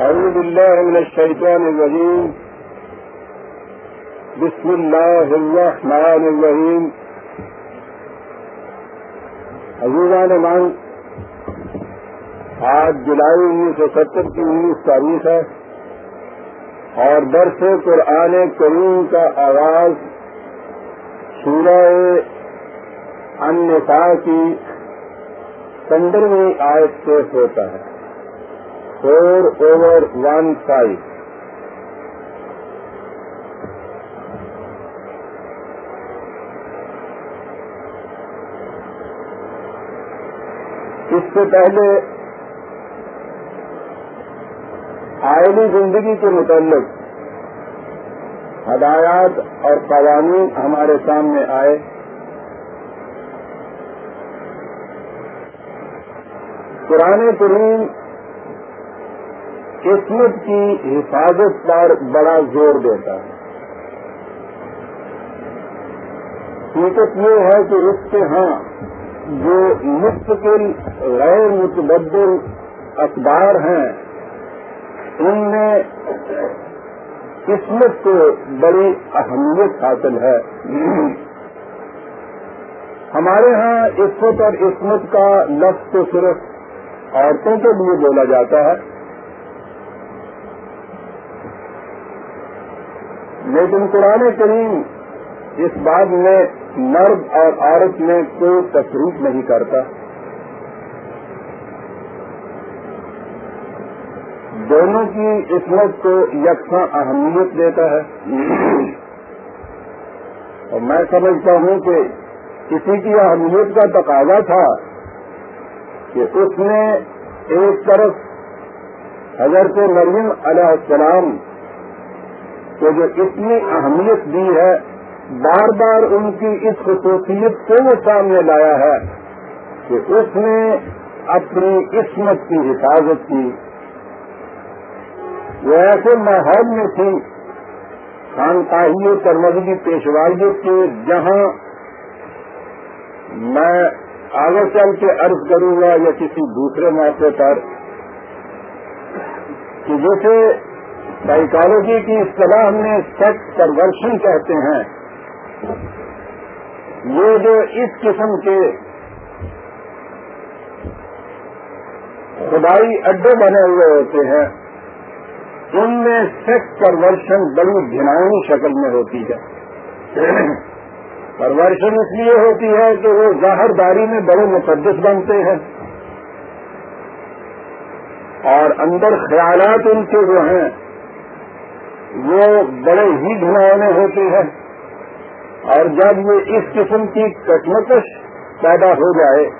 أعوذ بالله من الشيطان الرجيم. بسم الله الرحمن الرحيم. عزیزان مان آج جولائی انیس سو ستر کی انیس تاریخ ہے اور درس قرآن کریم کا آغاز سورہ النساء کی پندرہویں آیت سے ہوتا ہے۔ فور اوور ون فائیو اس سے پہلے آئلی زندگی کے متعلق ہدایات اور قوانین ہمارے سامنے آئے۔ قرآن کریم قسمت کی حفاظت پر بڑا زور دیتا ہے۔ حقیقت یہ ہے کہ اس کے ہاں جو مستقل، غیر متبدل اخبار ہیں، ان میں قسمت کو بڑی اہمیت حاصل ہے۔ ہمارے ہاں عصمت اور عصمت کا لفظ تو صرف عورتوں کے لیے بولا جاتا ہے۔ لیکن قرآن کریم اس بات میں مرد اور عورت میں کوئی تفریق نہیں کرتا۔ دونوں کی عصمت کو یکساں اہمیت دیتا ہے۔ اور میں سمجھتا ہوں کہ کسی کی اہمیت کا تقاضا تھا کہ اس نے ایک طرف حضرت مریم علیہ السلام جو اتنی اہمیت دی ہے، بار بار ان کی اس خصوصیت کو وہ سامنے لایا ہے کہ اس نے اپنی قسمت کی حفاظت کی۔ وہ ایسے ماحول میں تھی خانقاہی ترمزگی پیشوائیت کے جہاں میں آگے چل کے عرض کروں گا یا کسی دوسرے موقع پر کہ جیسے سائیکالوجی کی اصطلاح میں سیکس پرورشن کہتے ہیں۔ یہ جو اس قسم کے خدائی اڈے بنے ہوئے ہوتے ہیں، ان میں سیکس پرورشن بڑی گھناؤنی شکل میں ہوتی ہے۔ پرورشن اس لیے ہوتی ہے کہ وہ ظاہر داری میں بڑے مقدس بنتے ہیں۔ اور اندر خیالات ان کے جو ہیں وہ بڑے ہی گھناؤنے ہوتے ہیں۔ اور جب یہ اس قسم کی کٹمکش پیدا ہو جائے،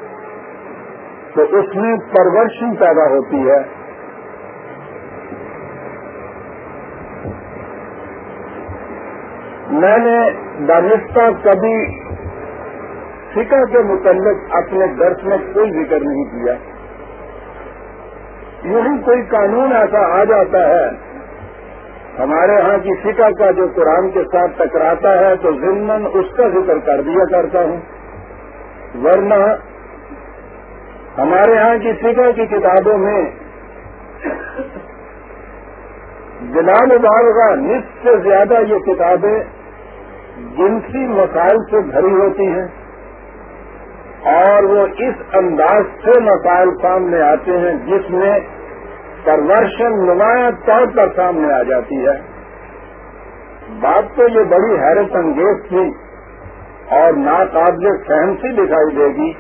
تو اس میں پرورشن پیدا ہوتی ہے۔ میں نے دانستہ کبھی فکر کے متعلق اپنے درس میں کوئی ذکر نہیں کیا۔ یوں کوئی قانون ایسا آ جاتا ہے ہمارے ہاں کی فکا کا جو قرآن کے ساتھ ٹکراتا ہے تو ضمن اس کا ذکر کر دیا کرتا ہوں۔ ورنہ ہمارے ہاں کی فکا کی کتابوں میں جناب مبارکہ نصف سے زیادہ یہ کتابیں جنسی مسائل سے بھری ہوتی ہیں اور وہ اس انداز سے مسائل سامنے آتے ہیں جس میں پرورشن نمایاں طور پر سامنے آ جاتی ہے۔ بات تو یہ بڑی حیرت انگیز تھی اور ناقابل فہم سی دکھائی دے گی۔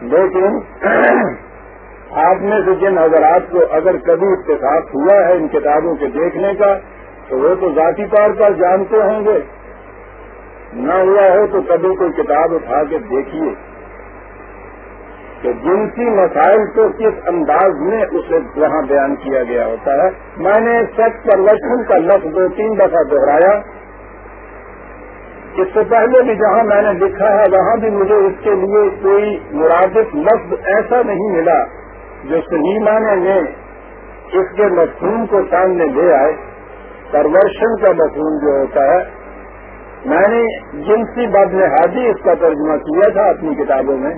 لیکن آپ میں سے جن حضرات کو اگر کبھی اتفاق ہوا ہے ان کتابوں کے دیکھنے کا، تو وہ تو ذاتی طور پر جانتے ہوں گے۔ نہ ہوا ہو تو کبھی کوئی کتاب اٹھا کے دیکھیے۔ کہ جنسی مسائل کو کس انداز میں اسے وہاں بیان کیا گیا ہوتا ہے۔ میں نے سچ پرورشن کا لفظ دو تین دفعہ دہرایا۔ اس سے پہلے بھی جہاں میں نے لکھا ہے، وہاں بھی مجھے اس کے لیے کوئی مرادف لفظ ایسا نہیں ملا جو صحیح معنی میں اس کے مفہوم کو سامنے لے آئے۔ پرورشن کا مفہوم جو ہوتا ہے۔ میں نے جنسی بد نہادی اس کا ترجمہ کیا تھا اپنی کتابوں میں۔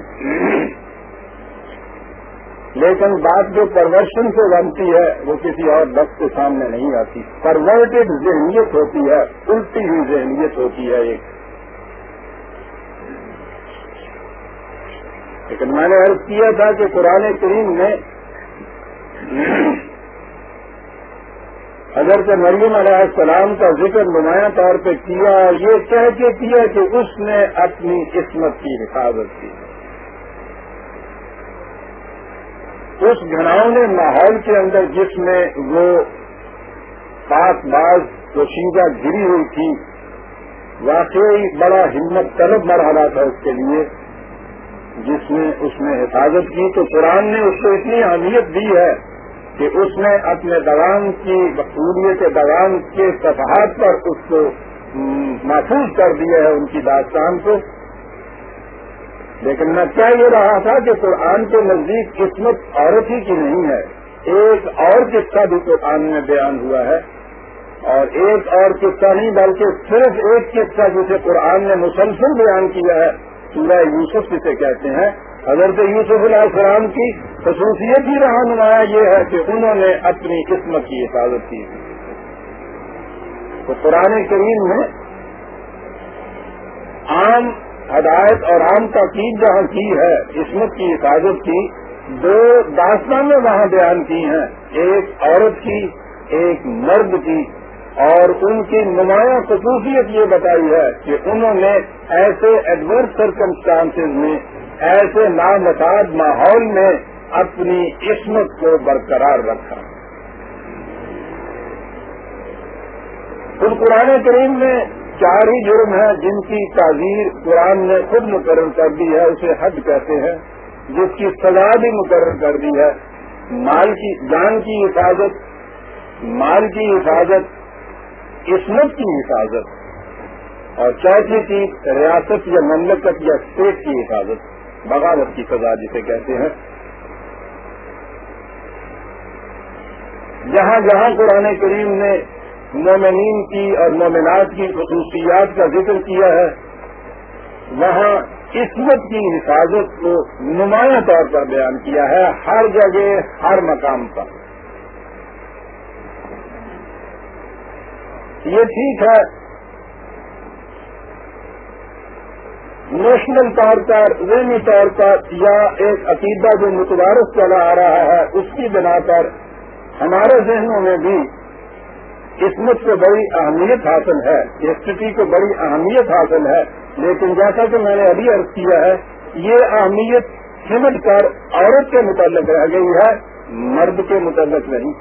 لیکن بات جو پرورشن سے بنتی ہے وہ کسی اور لفظ کے سامنے نہیں آتی۔ پرورٹڈ ذہنیت ہوتی ہے، الٹی ہوئی ذہنیت ہوتی ہے ایک لیکن میں نے عرض کیا تھا کہ قرآن کریم نے اگر کہ مریم علیہ السلام کا ذکر نمایاں طور پہ کیا، یہ کہہ کے کیا کہ اس نے اپنی قسمت کی حفاظت کی۔ اس گھناؤں ماحول کے اندر جس میں وہ پاک باز پوشیدہ گری ہوئی تھی، واقعی بڑا ہمت طلب مرحلہ تھا اس کے لیے۔ جس میں اس نے حفاظت کی، تو قرآن نے اس کو اتنی اہمیت دی ہے کہ اس نے اپنے دوام کی، مقبولیت کے دوام کے صفحات پر اس کو محفوظ کر دیا ہے ان کی داستان کو۔ لیکن میں کیا یہ رہا تھا کہ قرآن کے نزدیک قسمت عورت ہی کی نہیں ہے، ایک اور قصہ بھی قرآن میں بیان ہوا ہے۔ اور ایک اور قصہ نہیں، بلکہ صرف ایک قصہ جسے قرآن نے مسلسل بیان کیا ہے۔ سورہ یوسف جسے کہتے ہیں۔ حضرت یوسف علیہ السلام کی خصوصیت ہی رہا نمایاں یہ ہے کہ انہوں نے اپنی قسمت کی حفاظت کی۔ تو قرآن کریم میں عام ہدایت اور عام تاکید جہاں کی ہے، عصمت کی حفاظت کی۔ دو داستانیں وہاں بیان کی ہیں، ایک عورت کی، ایک مرد کی۔ اور ان کی نمایاں خصوصیت یہ بتائی ہے کہ انہوں نے ایسے ایڈورس سرکمسٹانس میں، ایسے نامتاد ماحول میں اپنی عصمت کو برقرار رکھا۔ خود قرآن کریم میں چار ہی جرم ہیں جن کی تعزیر قرآن نے خود مقرر کر دی ہے، اسے حد کہتے ہیں، جس کی سزا بھی مقرر کر دی ہے۔ مال کی، جان کی حفاظت، مال کی حفاظت قسمت کی حفاظت۔ اور چوتھی چیز، ریاست یا مملکت یا اسٹیٹ کی حفاظت، بغاوت کی سزا جسے کہتے ہیں۔ جہاں جہاں قرآن کریم نے مومنین کی اور مومنات کی خصوصیات کا ذکر کیا ہے، وہاں قسمت کی حفاظت کو نمایاں طور پر بیان کیا ہے، ہر جگہ، ہر مقام پر۔ یہ ٹھیک ہے۔ نیشنل طور پر ذہنی طور پر یا ایک عقیدہ جو متوارف چلا آ رہا ہے، اس کی بنا پر ہمارے ذہنوں میں بھی قسمت کو بڑی اہمیت حاصل ہے استھتی کو بڑی اہمیت حاصل ہے، لیکن جیسا کہ میں نے ابھی عرض کیا ہے، یہ اہمیت سمجھ کر عورت کے متعلق رہ گئی ہے، مرد کے متعلق نہیں۔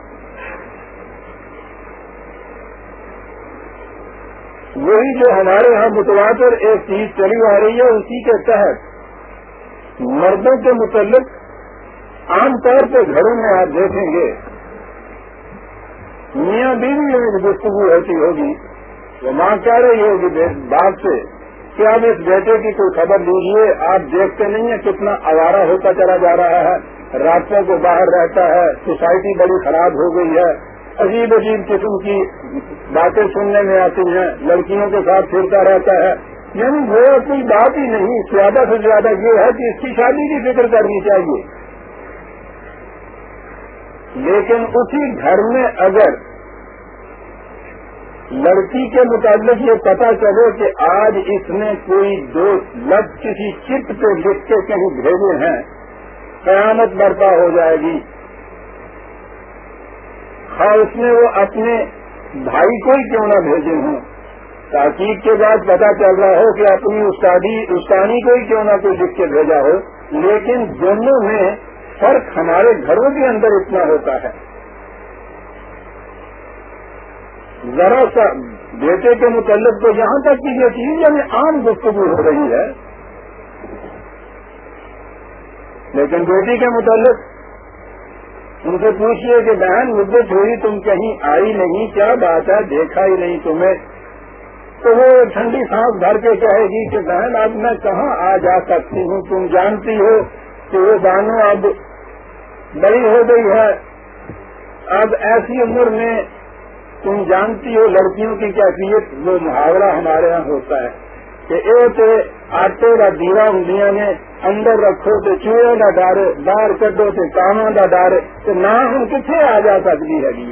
وہی جو ہمارے یہاں متواتر ایک چیز چلی آ رہی ہے، اسی کے تحت مردوں کے متعلق عام طور پہ گھروں میں آپ دیکھیں گے میاں بیوی میں گفتگو ہوتی ہوگی۔ وہ ماں کہہ رہی ہوگی باپ سے، کہ آپ اس بیٹے کی کوئی خبر لیجیے آپ دیکھتے نہیں ہیں کتنا آوارہ ہوتا چلا جا رہا ہے۔ راتوں کو باہر رہتا ہے، سوسائٹی بڑی خراب ہو گئی ہے۔ عجیب عجیب قسم کی باتیں سننے میں آتی ہیں۔ لڑکیوں کے ساتھ پھرتا رہتا ہے۔ یعنی وہ کوئی بات ہی نہیں، زیادہ سے زیادہ یہ ہے کہ اس کی شادی کی فکر کرنی چاہیے۔ لیکن اسی گھر میں اگر لڑکی کے متعلق یہ پتا چلے کہ آج اس نے کوئی دو لفظ کسی چپ پہ لکھ کے کہیں بھیجے ہیں، قیامت برپا ہو جائے گی۔ ہاں اس میں وہ اپنے بھائی کو ہی کیوں نہ بھیجے ہوں۔ تاکیب کے بعد پتا چل رہا ہو کہ اپنی استادی، استانی کو ہی کیوں نہ کوئی لکھ کے بھیجا ہو۔ لیکن دونوں میں فرق ہمارے گھروں کے اندر اتنا ہوتا ہے۔ ذرا سا بیٹے کے متعلق تو یہاں تک کہ یہ چیز یعنی عام گفتگو ہو رہی ہے۔ لیکن بیٹی کے متعلق ان سے پوچھئے کہ بہن، مدت ہوئی، تم کہیں آئی نہیں، کیا بات ہے؟ دیکھا ہی نہیں تمہیں۔ تو وہ ٹھنڈی سانس بھر کے کہے گی کہ بہن، اب میں کہاں آ جا سکتی ہوں؟ تم جانتی ہو کہ وہ بانو اب بڑی ہو گئی ہے۔ اب ایسی عمر میں تم جانتی ہو لڑکیوں کی کیفیت، وہ محاورہ ہمارے یہاں ہوتا ہے کہ ایک آٹے کا دیوا ہوں نے اندر رکھو تو چوہے کا ڈر باہر کڈو تو کاموں کا ڈر تو نہ ہم کتنے آ جا سکتی ہے۔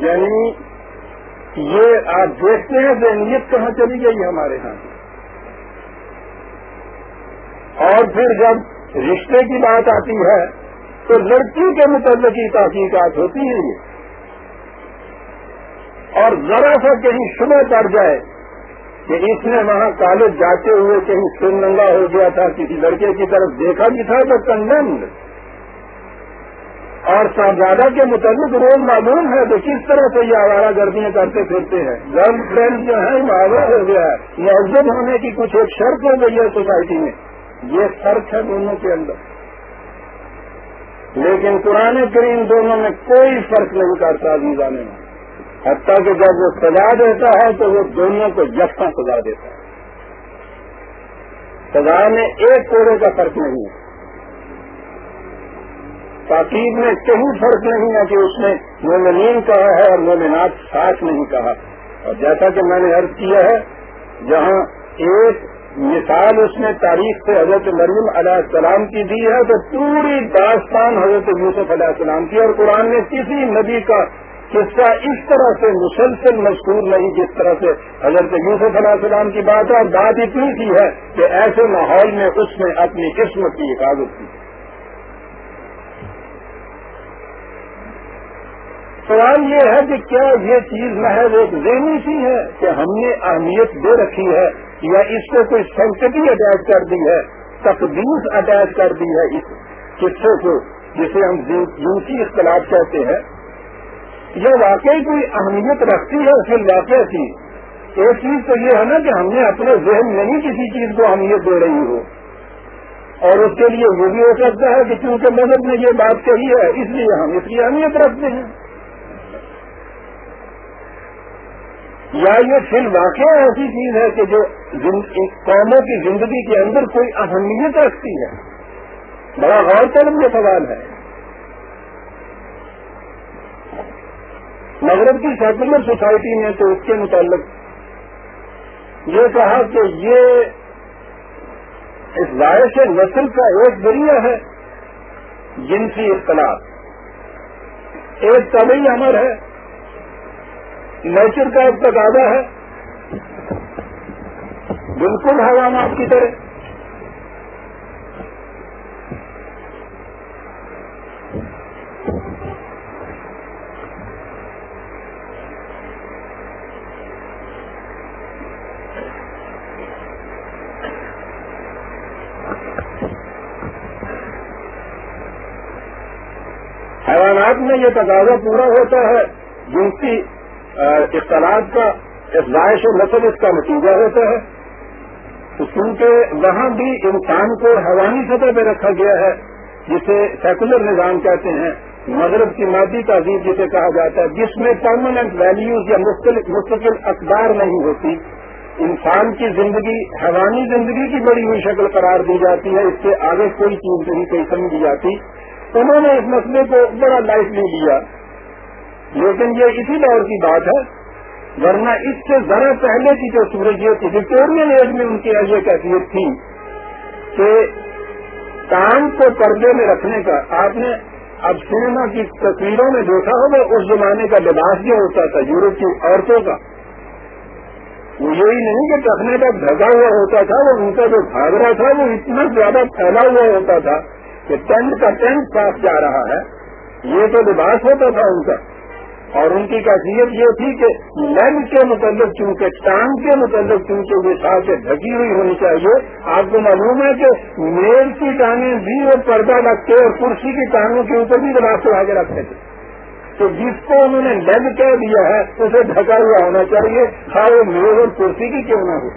یعنی یہ آپ دیکھتے ہیں کہ نیت کہاں چلی گئی ہمارے ہاں؟ اور پھر جب رشتے کی بات آتی ہے تو لڑکی کے متعلق ہی تحقیقات ہوتی ہیں یہ۔ اور ذرا سا کہیں شبہ پڑ جائے کہ اس نے وہاں کالج جاتے ہوئے کہیں سن ننگا ہو گیا تھا، کسی لڑکے کی طرف دیکھا بھی تھا تو کنڈمڈ اور صاحبزادہ کے متعلق روز معلوم ہے تو کس طرح سے یہ آوارہ گردیاں کرتے پھرتے ہیں۔ گرل فرینڈ جو ہے معاوضہ ہو گیا ہے۔ مہذب ہونے کی کچھ ایک شرط ہو گئی ہے سوسائٹی میں۔ یہ فرق ہے دونوں کے اندر۔ لیکن قرآن کریم دونوں میں کوئی فرق نہیں کرتا میں۔ حتیٰ کہ جب وہ سزا دیتا ہے تو وہ دونوں کو یکساں سزا دیتا ہے۔ سزا میں ایک کوڑے کا فرق نہیں ہے۔ تاکیب میں کہیں فرق نہیں ہے کہ اس نے مومنین کہا ہے اور مومنات ساتھ نہیں کہا۔ اور جیسا کہ میں نے عرض کیا ہے، جہاں ایک مثال اس نے تاریخ سے حضرت مریم علیہ السلام کی دی ہے تو پوری داستان حضرت یوسف علیہ السلام کی اور قرآن میں کسی نبی کا قصہ اس طرح سے مسلسل مشہور نہیں جس طرح سے حضرت یوسف علیہ السلام کی بات ہے اور بات اتنی سی ہے کہ ایسے ماحول میں اس نے اپنی قسمت کی حفاظت کی۔ سوال یہ ہے کہ کیا یہ چیز محض ایک ذہنی سی ہے کہ ہم نے اہمیت دے رکھی ہے یا اس کو کوئی سینسٹی اٹیچ کر دی ہے، تقدیس اٹیچ کر دی ہے اس قصے کو جسے ہم جنسی اختلاف کہتے ہیں؟ یہ واقعی کوئی اہمیت رکھتی ہے اس واقعہ کی؟ ایک چیز تو یہ ہے نا کہ ہم نے اپنے ذہن میں ہی کسی چیز کو اہمیت دے رہی ہو۔ اور اس کے لیے وہ بھی ہو سکتا ہے کہ چونکہ مذہب نے یہ بات کہی ہے، اس لیے ہم اس کی اہمیت رکھتے ہیں۔ یا یہ فی واقعہ ایسی چیز ہے کہ جو قوموں کی زندگی کے اندر کوئی اہمیت رکھتی ہے؟ بڑا غور طلب یہ سوال ہے۔ مغرب کی سیکولر سوسائٹی نے تو اس کے متعلق یہ کہا کہ یہ اس باعث نسل کا ایک ذریعہ ہے، جنسی اختلاف۔ ایک طبی امر ہے۔ نیچر کا ایک تقاضا ہے، بالکل حیوانات کی طرح۔ حیوانات میں یہ تقاضا پورا ہوتا ہے، جنسی اختلاط کا افزائش و نسل اس کا نتیجہ ہوتا ہے کیونکہ وہاں بھی انسان کو حیوانی سطح پہ رکھا گیا ہے، جسے سیکولر نظام کہتے ہیں، مغرب کی مادی تہذیب جسے کہا جاتا ہے، جس میں پرماننٹ ویلیوز یا مستقل اقدار نہیں ہوتی۔ انسان کی زندگی حیوانی زندگی کی بڑی ہوئی شکل قرار دی جاتی ہے، اس سے آگے کوئی چیز نہیں، کوئی سمجھی جاتی۔ انہوں نے اس مسئلے کو بڑا لائٹ نہیں لیا۔ لیکن یہ اسی دور کی بات ہے، ورنہ اس سے ذرا پہلے کی جو سورج یہ وکٹورین ایج میں ان کی یہ کیفیت تھی کہ کام کو پردے میں رکھنے کا، آپ نے اب سنیما کی تصویروں میں دیکھا ہوگا، اس زمانے کا لباس جو ہوتا تھا، یورپ کی عورتوں کا۔ وہ یہی نہیں کہ رکھنے کا ڈھگا ہوا ہوتا تھا، وہ ان کا جو گھاگرا تھا، وہ اتنا زیادہ پھیلا ہوا ہوتا تھا کہ ٹینٹ کا ٹینٹ صاف جا رہا ہے۔ یہ تو لباس ہوتا تھا ان کا۔ اور ان کی کیفیت یہ تھی کہ لیگ کے متعلق چونکہ ٹانگ کے متعلق چونکہ یہ ساتھ ڈھکی ہوئی ہونی چاہیے، آپ کو معلوم ہے کہ میل کی ٹانگیں بھی اور پردہ رکھتے اور کرسی کی ٹانگوں کے اوپر بھی لباس چڑھا کے رکھتے تھے۔ تو جس کو انہوں نے لیگ کہہ دیا ہے، اسے ڈھکا ہوا ہونا چاہیے۔ ہاں وہ میز اور کرسی کی کیوں نہ ہو؟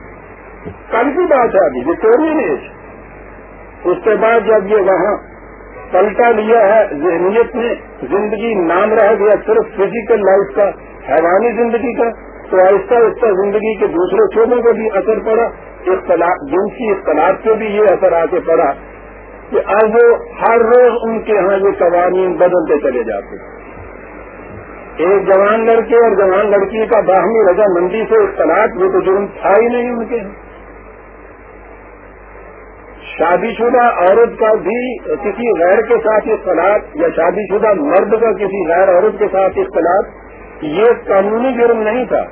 کل کی بات ہے ابھی وکٹورین ایج اس کے بعد جب یہ وہاں پلٹا لیا ہے ذہنیت میں، زندگی نام رہ گیا صرف فزیکل لائف کا، حیوانی زندگی کا۔ تو آہستہ آہستہ زندگی کے دوسرے شعبوں کو بھی اثر پڑا جنسی اختلاف سے بھی یہ اثر آ کے پڑا کہ اب وہ ہر روز ان کے ہاں یہ قوانین بدلتے چلے جاتے ایک جوان لڑکے اور جوان لڑکی کا باہمی رضامندی سے اختلاط، وہ تو جرم تھا ہی نہیں ان کے ہاں۔ شادی شدہ عورت کا بھی کسی غیر کے ساتھ اختلاط یا شادی شدہ مرد کا کسی غیر عورت کے ساتھ اختلاط، یہ قانونی جرم نہیں تھا۔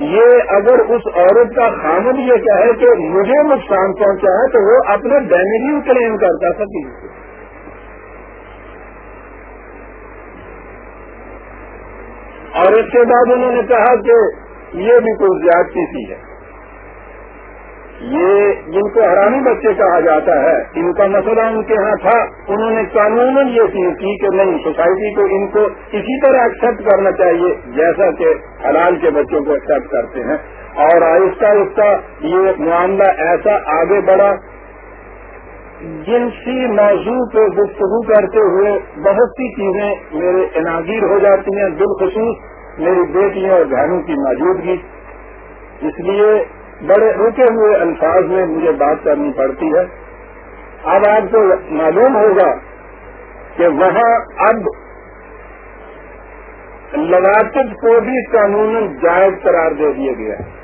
یہ اگر اس عورت کا خامد یہ کہے کہ مجھے نقصان پہنچا ہے تو وہ اپنے ڈیمیجنگ کلیم کرتا سکتی اور اس کے بعد انہوں نے کہا کہ یہ بھی کوئی زیادتی سی ہے یہ جن کو حرامی بچے کہا جاتا ہے، ان کا مسئلہ ان کے ہاں تھا۔ انہوں نے قانون یہ چیز کی کہ نہیں سوسائٹی کو ان کو اسی طرح ایکسپٹ کرنا چاہیے، جیسا کہ حلال کے بچوں کو ایکسپٹ کرتے ہیں۔ اور آہستہ آہستہ یہ معاملہ ایسا آگے بڑھا جنسی موضوع پہ گفتگو کرتے ہوئے بہت سی چیزیں میرے اناگیر ہو جاتی ہیں۔ بالخصوص میری بیٹیوں اور بہنوں کی موجودگی۔ اس لیے بڑے رکے ہوئے الفاظ میں مجھے بات کرنی پڑتی ہے۔ اب آپ کو معلوم ہوگا کہ وہاں اب لواطب کو بھی قانون جائز قرار دے دیا گیا۔ ہے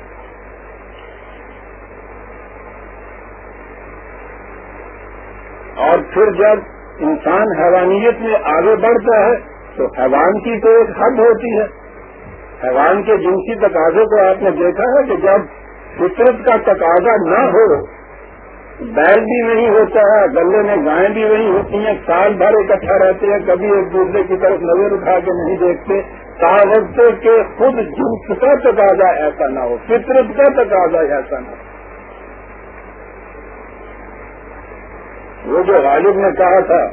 اور پھر جب انسان حیوانیت میں آگے بڑھتا ہے تو حیوان کی تو ایک حد ہوتی ہے۔ حیوان کے جنسی تقاضے کو آپ نے دیکھا ہے کہ جب فطرت کا تقاضا نہ ہو بیل بھی نہیں ہوتا ہے گلے میں گائیں بھی نہیں ہوتی ہیں، سال بھر اکٹھا رہتے ہیں، کبھی ایک دوسرے کی طرف نظر اٹھا کے نہیں دیکھتے تا وقت کے خود جنس کا تقاضا ایسا نہ ہو، فطرت کا تقاضا ایسا نہ ہو۔ وہ جو غالب نے کہا تھا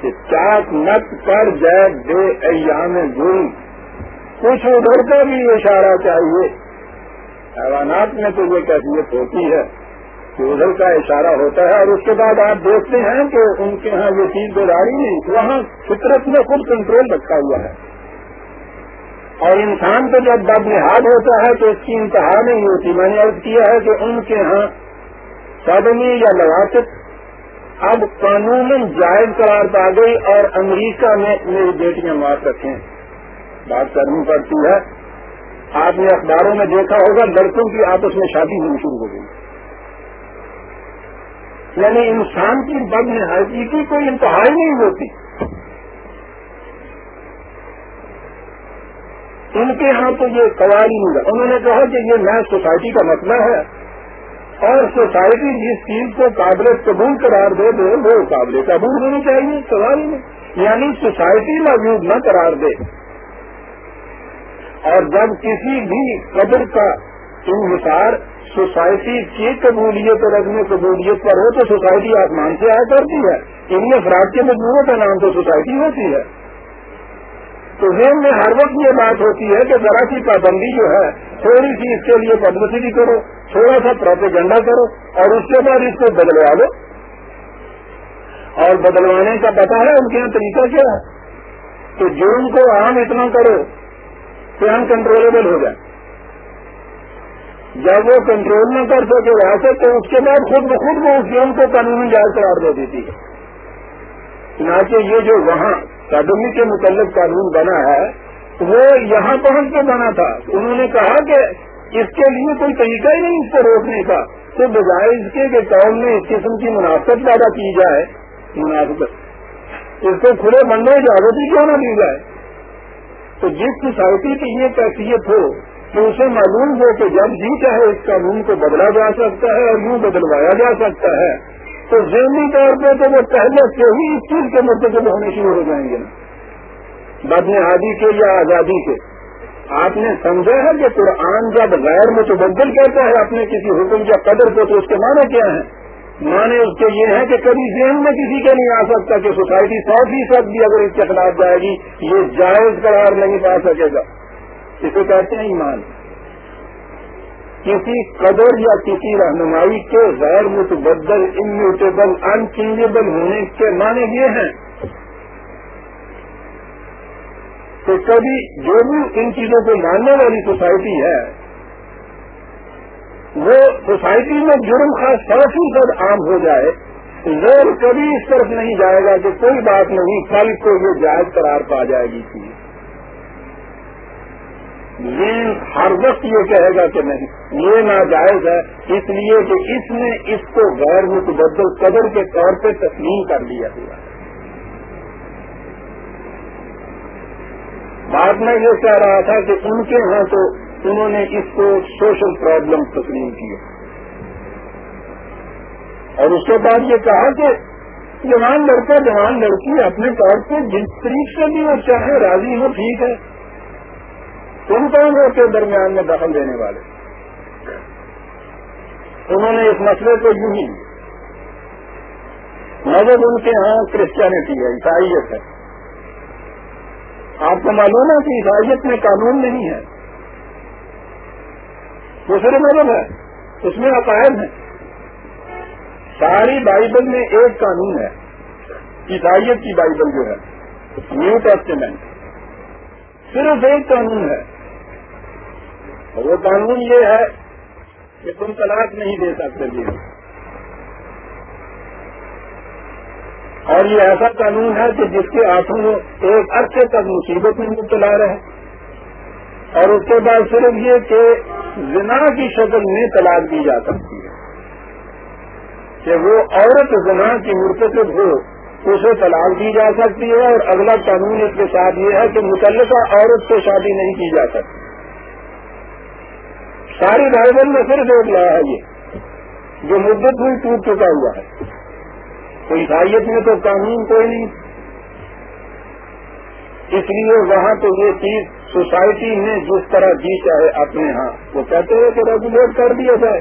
کہ چاک مت کر جائے بے ایام گل کچھ ادھر کا بھی اشارہ چاہیے۔ حیوانات میں تو یہ کیفیت ہوتی ہے کہ ادھر کا اشارہ ہوتا ہے اور اس کے بعد آپ دیکھتے ہیں کہ ان کے ہاں یہ چیز بیداری نہیں، وہاں فطرت میں خود کنٹرول رکھا ہوا ہے۔ اور انسان کو جب بد نہاد ہوتا ہے تو اس کی انتہا نہیں ہوتی۔ میں نے عرض کیا ہے کہ ان کے ہاں سادمی یا لواطت اب قانون جائز قرار پا گئی اور امریکہ میں میری بیٹیاں مار رکھیں۔ بات کرنی پڑتی ہے۔ آپ نے اخباروں میں دیکھا ہوگا، لڑکوں کی آپس میں شادی ہونی شروع ہو گئی۔ یعنی انسان کی بد نہایتی کی کوئی انتہائی نہیں ہوتی۔ ان کے ہاں تو یہ سوال ہی انہوں نے کہا کہ یہ نیا سوسائٹی کا مسئلہ ہے۔ اور سوسائٹی جس چیز کو قابل قبول قرار دے دے، وہ قابل قبول ہونی چاہیے سوال نہیں یعنی سوسائٹی موجود نہ قرار دے۔ اور جب کسی بھی قدر کا انحصار سوسائٹی کی قبولیت اور عدم قبولیت پر ہو تو سوسائٹی آسمان سے آیا کرتی ہے۔ ان افراد کے مجموعوں کا نام تو سوسائٹی ہوتی ہے۔ تو ذہن میں ہر وقت یہ بات ہوتی ہے کہ ذرا سی پابندی جو ہے، تھوڑی سی اس کے لیے پدمسی بھی کرو، تھوڑا سا پروپیگنڈا کرو اور اس کے بعد اس کو بدلوا دو۔ اور بدلوانے کا پتا ہے ان کے یہاں طریقہ کیا ہے؟ کہ جرم کو عام اتنا کرو کنٹرولبل ہو جائے جب وہ کنٹرول نہ کر سکے ویسے تو اس کے بعد خود بخود وہ اس گیم کو قانونی جائز قرار دے دیتی ہے۔ چنانچہ یہ جو وہاں قدمی کے متعلق قانون بنا ہے، وہ یہاں پہنچ کے بنا تھا۔ انہوں نے کہا کہ اس کے لیے کوئی طریقہ ہی نہیں اس کو روکنے کا۔ تو بجائے اس کے کہ قوم میں اس قسم کی مناسب پیدا کی جائے مناسبت اس کو کھلے بندے اجازت ہی کیوں نہ دی جائے؟ تو جس سوسائٹی کی یہ کیفیت ہو کہ اسے معلوم ہو کہ جب جی چاہے اس قانون کو بدلا جا سکتا ہے اور یوں بدلوایا جا سکتا ہے، تو ذہنی طور پہ تو وہ پہلے سے ہی اس چیز کے مرتکب ہونے شروع ہو جائیں گے۔ نا بدن کے یا آزادی کے۔ آپ نے سمجھا ہے کہ قرآن جب غیر متبدل کہتا ہے اپنے کسی حکم یا قدر کو تو اس کے معنی کیا ہے؟ مانے اس کے یہ ہے کہ کبھی ذہن میں کسی کا نہیں آ سکتا کہ سوسائٹی سو فیصد بھی اگر اس کے خلاف جائے گی، یہ جائز قرار نہیں پا سکے گا۔ اسے کہتے ہیں ایمان۔ کسی قدر یا کسی رہنمائی کے غیر متبدل انمیوٹیبل انچینجیبل ہونے کے معنی یہ ہیں کہ کبھی جو بھی ان چیزوں کو ماننے والی سوسائٹی ہے وہ سوسائٹی میں جرم کا سو فیصد عام ہو جائے زور کبھی اس طرف نہیں جائے گا کہ کوئی بات نہیں، کل کو یہ جائز قرار پا جائے گی تھی۔ یہ ہر وقت یہ کہے گا کہ نہیں، یہ ناجائز ہے، اس لیے کہ اس نے اس کو غیر متبدل قدر کے طور پہ تسلیم کر لیا ہوا۔ بات میں یہ کہہ رہا تھا کہ ان کے ہاں تو انہوں نے اس کو سوشل پرابلم تسلیم کیا۔ اور اس کے بعد یہ کہا کہ جوان لڑکا، جوان لڑکی اپنے طور پہ جس طریقے سے بھی وہ چاہے راضی ہو، ٹھیک ہے۔ تم کون ہو کے درمیان میں دخل دینے والے؟ انہوں نے اس مسئلے کو یوں ہی مذہب ان کے ہاں کرسچینٹی ہے، عیسائیت ہے۔ آپ کو معلوم ہے کہ عیسائیت میں قانون نہیں ہے۔ دوسرے مذہب ہے، اس میں عقائد ہیں۔ ساری بائبل میں ایک قانون ہے، عیسائیت کی بائبل جو ہے، نیو ٹیسٹمنٹ۔ صرف ایک قانون ہے۔ اور وہ قانون یہ ہے کہ تم طلاق نہیں دے سکتے جی۔ اور یہ ایسا قانون ہے کہ جس کے ہاتھوں ایک عرصے تک مصیبت میں مبتلا رہے۔ اور اس کے بعد صرف یہ کہ زنا کی شکل میں طلاق دی جا سکتی ہے۔ کہ وہ عورت زنا کی مرتکب ہو، اسے طلاق دی جا سکتی ہے اور اگلا قانون اس کے ساتھ یہ ہے کہ متعلقہ عورت سے شادی نہیں کی جا سکتی۔ ساری بائبل میں صرف ایک لایا ہے یہ، جو مدت ہوئی ٹوٹ چکا ہوا ہے۔ تو عیسائیت میں تو قانون کوئی نہیں۔ اس لیے وہاں تو یہ چیز سوسائٹی میں جس طرح جی چاہے اپنے ہاں وہ کہتے ہیں کہ ریگولیٹ کر دیا جائے۔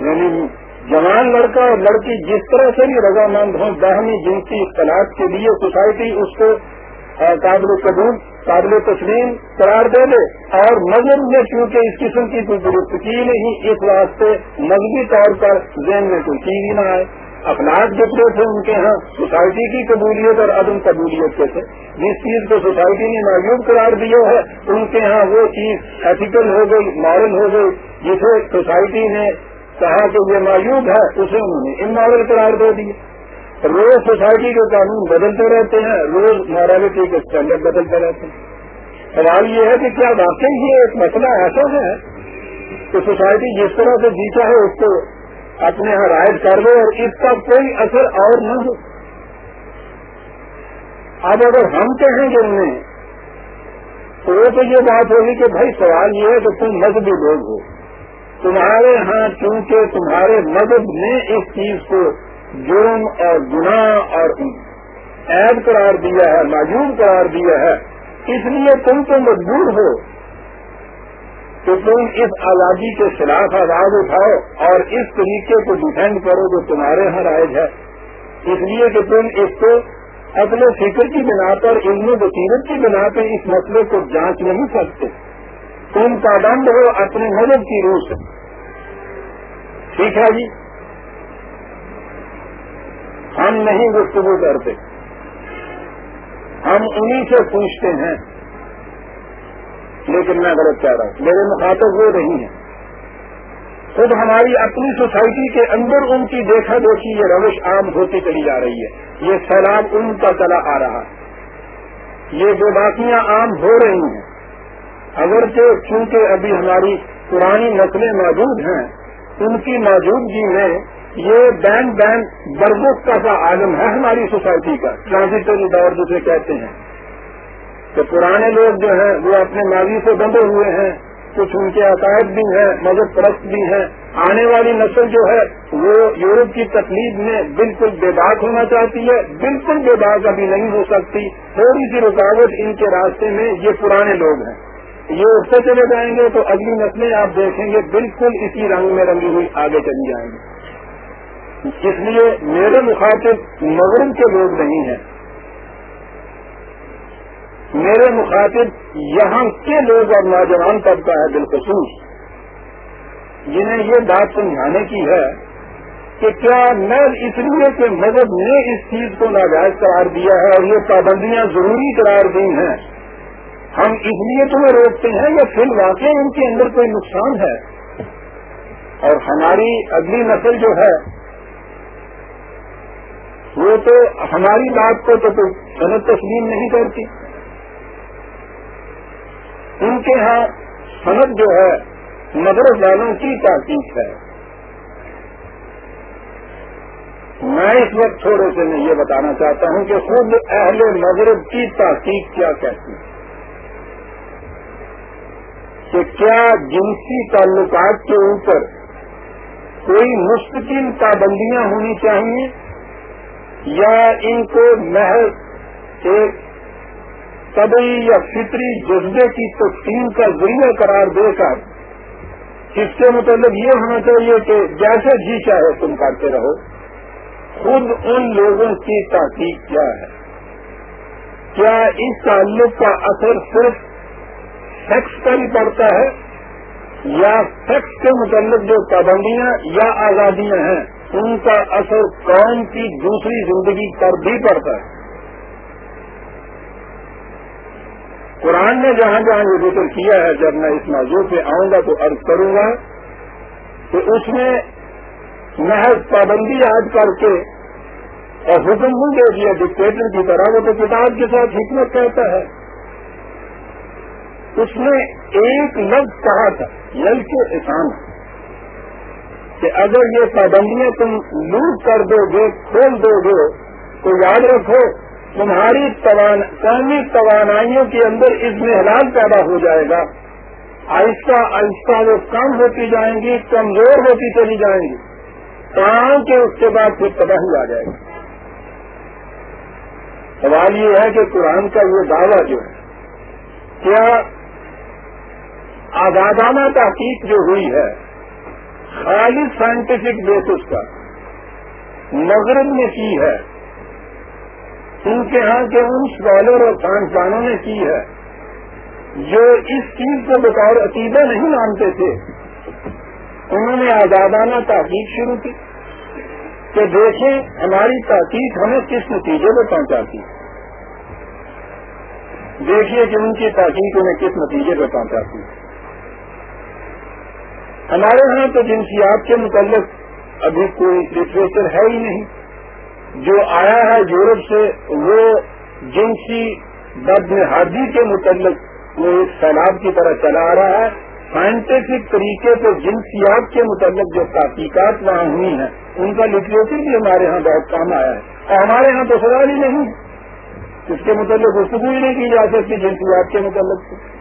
یعنی جوان لڑکا اور لڑکی جس طرح سے بھی رضامند ہوں، باہمی جنسی اختلاف کے لیے سوسائٹی اس کو قابل قبول، قابل تسلیم قرار دے دے۔ اور مذہب میں چونکہ اس قسم کی کوئی درستگی نہیں، اس واسطے مذہبی طور پر ذہن میں کوئی چیز ہی نہ آئے۔ اخلاق جتنے تھے ان کے ہاں سوسائٹی کی قبولیت اور عدم قبولیت کے تھے۔ جس چیز کو سوسائٹی نے معیوب قرار دیا ہے، ان کے ہاں وہ چیز ایتھیکل ہو گئی مارل ہو گئی، جسے سوسائٹی نے کہا کہ یہ معیوب ہے، اسے انہوں نے ان ماڈل قرار دے دیے روز سوسائٹی کے قانون بدلتے رہتے ہیں، روز مارالٹی کے اسٹینڈرڈ بدلتے رہتے ہیں۔ سوال یہ ہے کہ کیا واقعی یہ ایک مسئلہ ایسا ہے کہ سوسائٹی جس طرح سے جیتا ہے، اس کو اپنے یہاں رائٹ کر لے اور اس کا کوئی اثر اور نہ ہو۔ اب اگر ہم کہیں گے انہیں، تو وہ تو یہ بات ہوگی کہ بھائی سوال یہ ہے کہ تم مذہبی لوگ ہو۔ تمہارے ہاں چونکہ تمہارے مدد نے اس چیز کو جرم اور گناہ اور عیب قرار دیا ہے معجوب قرار دیا ہے، اس لیے تم تو مجبور ہو۔ کہ تم اس آزادی کے خلاف آواز اٹھاؤ اور اس طریقے کو ڈیفینڈ کرو جو تمہارے ہاں رائج ہے۔ اس لیے کہ تم اس کو اپنے فکر کی بنا پر، علم بصیرت کی بنا پہ اس مسئلے کو جانچ نہیں سکتے۔ تم پابند ہو اپنے مدد کی روح سے۔ ٹھیک ہے جی؟ ہم نہیں گفتگو کرتے۔ ہم انہیں سے پوچھتے ہیں۔ لیکن میں غلط کہہ رہا ہوں، میرے مخاطب وہ نہیں ہیں۔ خود ہماری اپنی سوسائٹی کے اندر ان کی دیکھا دیکھی یہ روش عام ہوتی چلی جا رہی ہے۔ یہ سیلاب ان کا چلا آ رہا ہے۔ یہ جو باقیاں عام ہو رہی ہیں، اگرچہ چونکہ ابھی ہماری پرانی نسلیں موجود ہیں، ان کی موجودگی میں یہ بین بین برگت کا عالم ہے ہماری سوسائٹی کا۔ ٹرانزٹری دور جسے کہتے ہیں۔ کہ پرانے لوگ جو ہیں وہ اپنے ماضی سے بندے ہوئے ہیں، کچھ ان کے عقائد بھی ہیں مذہب پرست بھی ہیں۔ آنے والی نسل جو ہے، وہ یورپ کی تکلیف میں بالکل بے باک ہونا چاہتی ہے، بالکل بے باک ابھی نہیں ہو سکتی۔ تھوڑی سی رکاوٹ ان کے راستے میں یہ پرانے لوگ ہیں۔ یہ اٹھتے چلے جائیں گے تو اگلی نسلیں آپ دیکھیں گے، بالکل اسی رنگ میں رنگی ہوئی آگے چلی جائیں گے اس لیے میرے مخاطب مغرب کے لوگ نہیں ہیں۔ میرے مخاطب یہاں کے لوگ اور نوجوان طبقہ ہے بالخصوص۔ جنہیں یہ بات سمجھانے کی ہے کہ کیا میں اس لیے کہ مذہب نے اس چیز کو ناجائز قرار دیا ہے اور یہ پابندیاں ضروری قرار دی ہیں۔ ہم اس لیے تمہیں روکتے ہیں یا پھر واقع ان کے اندر کوئی نقصان ہے؟ اور ہماری اگلی نسل جو ہے، وہ تو ہماری بات کو تو کوئی صنعت تسلیم نہیں کرتی۔ ان کے ہاں صنعت جو ہے مغرب والوں کی تحقیق ہے۔ میں اس وقت تھوڑے سے میں یہ بتانا چاہتا ہوں کہ خود اہل مغرب کی تحقیق کیا کہتی ہے کہ کیا جنسی تعلقات کے اوپر کوئی مستقل پابندیاں ہونی چاہیے یا ان کو محض ایک طبی یا فطری جذبے کی تقسیم کا ذریعہ قرار دے کر، اس کے مطلب یہ ہونا چاہیے کہ جیسے جی چاہے تم کرتے رہو۔ خود ان لوگوں کی تحقیق کیا ہے؟ کیا اس تعلق کا اثر صرف سیکس کا ہی پڑتا ہے؟ یا سیکس کے متعلق جو پابندیاں یا آزادیاں ہیں، ان کا اثر قوم کی دوسری زندگی پر بھی پڑتا ہے؟ قرآن نے جہاں جہاں یہ ذکر کیا ہے، جب میں اس موضوع پہ آؤں گا تو عرض کروں گا کہ اس میں محض پابندی یاد کر کے اور حکم ہوں دے دیا ڈکٹیٹر کی طرح، وہ تو کتاب کے ساتھ حکمت کہتا ہے۔ اس نے ایک لفظ کہا تھا یل کے احسان، کہ اگر یہ پابندیاں تم لوٹ کر دو گے، کھول دو گے، تو یاد رکھو تمہاری قومی توانائیوں کے اندر اس میں حلال پیدا ہو جائے گا۔ آہستہ آہستہ وہ کم ہوتی جائیں گی، کمزور ہوتی چلی جائیں گی۔ کام کے اس کے بعد پھر تباہی آ جائے گا۔ سوال یہ ہے کہ قرآن کا یہ دعویٰ جو ہے، کیا آزادانہ تحقیق جو ہوئی ہے خالص سائنٹیفک بیسس کا مغرب نے کی ہے؟ ان کے ہاں کے ان اسکالر اور سائنسدانوں نے کی ہے۔ جو اس چیز کو بطور عقیدہ نہیں مانتے تھے، انہوں نے آزادانہ تحقیق شروع کی کہ دیکھیں ہماری تحقیق ہمیں کس نتیجے پہ پہنچاتی۔ دیکھیے کہ ان کی تحقیق انہیں کس نتیجے پہ پہنچاتی۔ ہے ہمارے ہاں تو جنسیات کے متعلق ابھی کوئی لٹریچر ہے ہی نہیں۔ جو آیا ہے یورپ سے، وہ جنسی بد نہادی کے متعلق وہ ایک سیلاب کی طرح چلا آ رہا ہے۔ سائنٹیفک طریقے سے جنسیات کے متعلق جو تحقیقات وہاں ہوئی ہیں، ان کا لٹریچر بھی ہمارے ہاں بہت کام آیا ہے۔ اور ہمارے ہاں تو سوال ہی نہیں۔ اس کے متعلق گفتگو ہی نہیں کی جا سکتی جنسیات کے متعلق۔ سے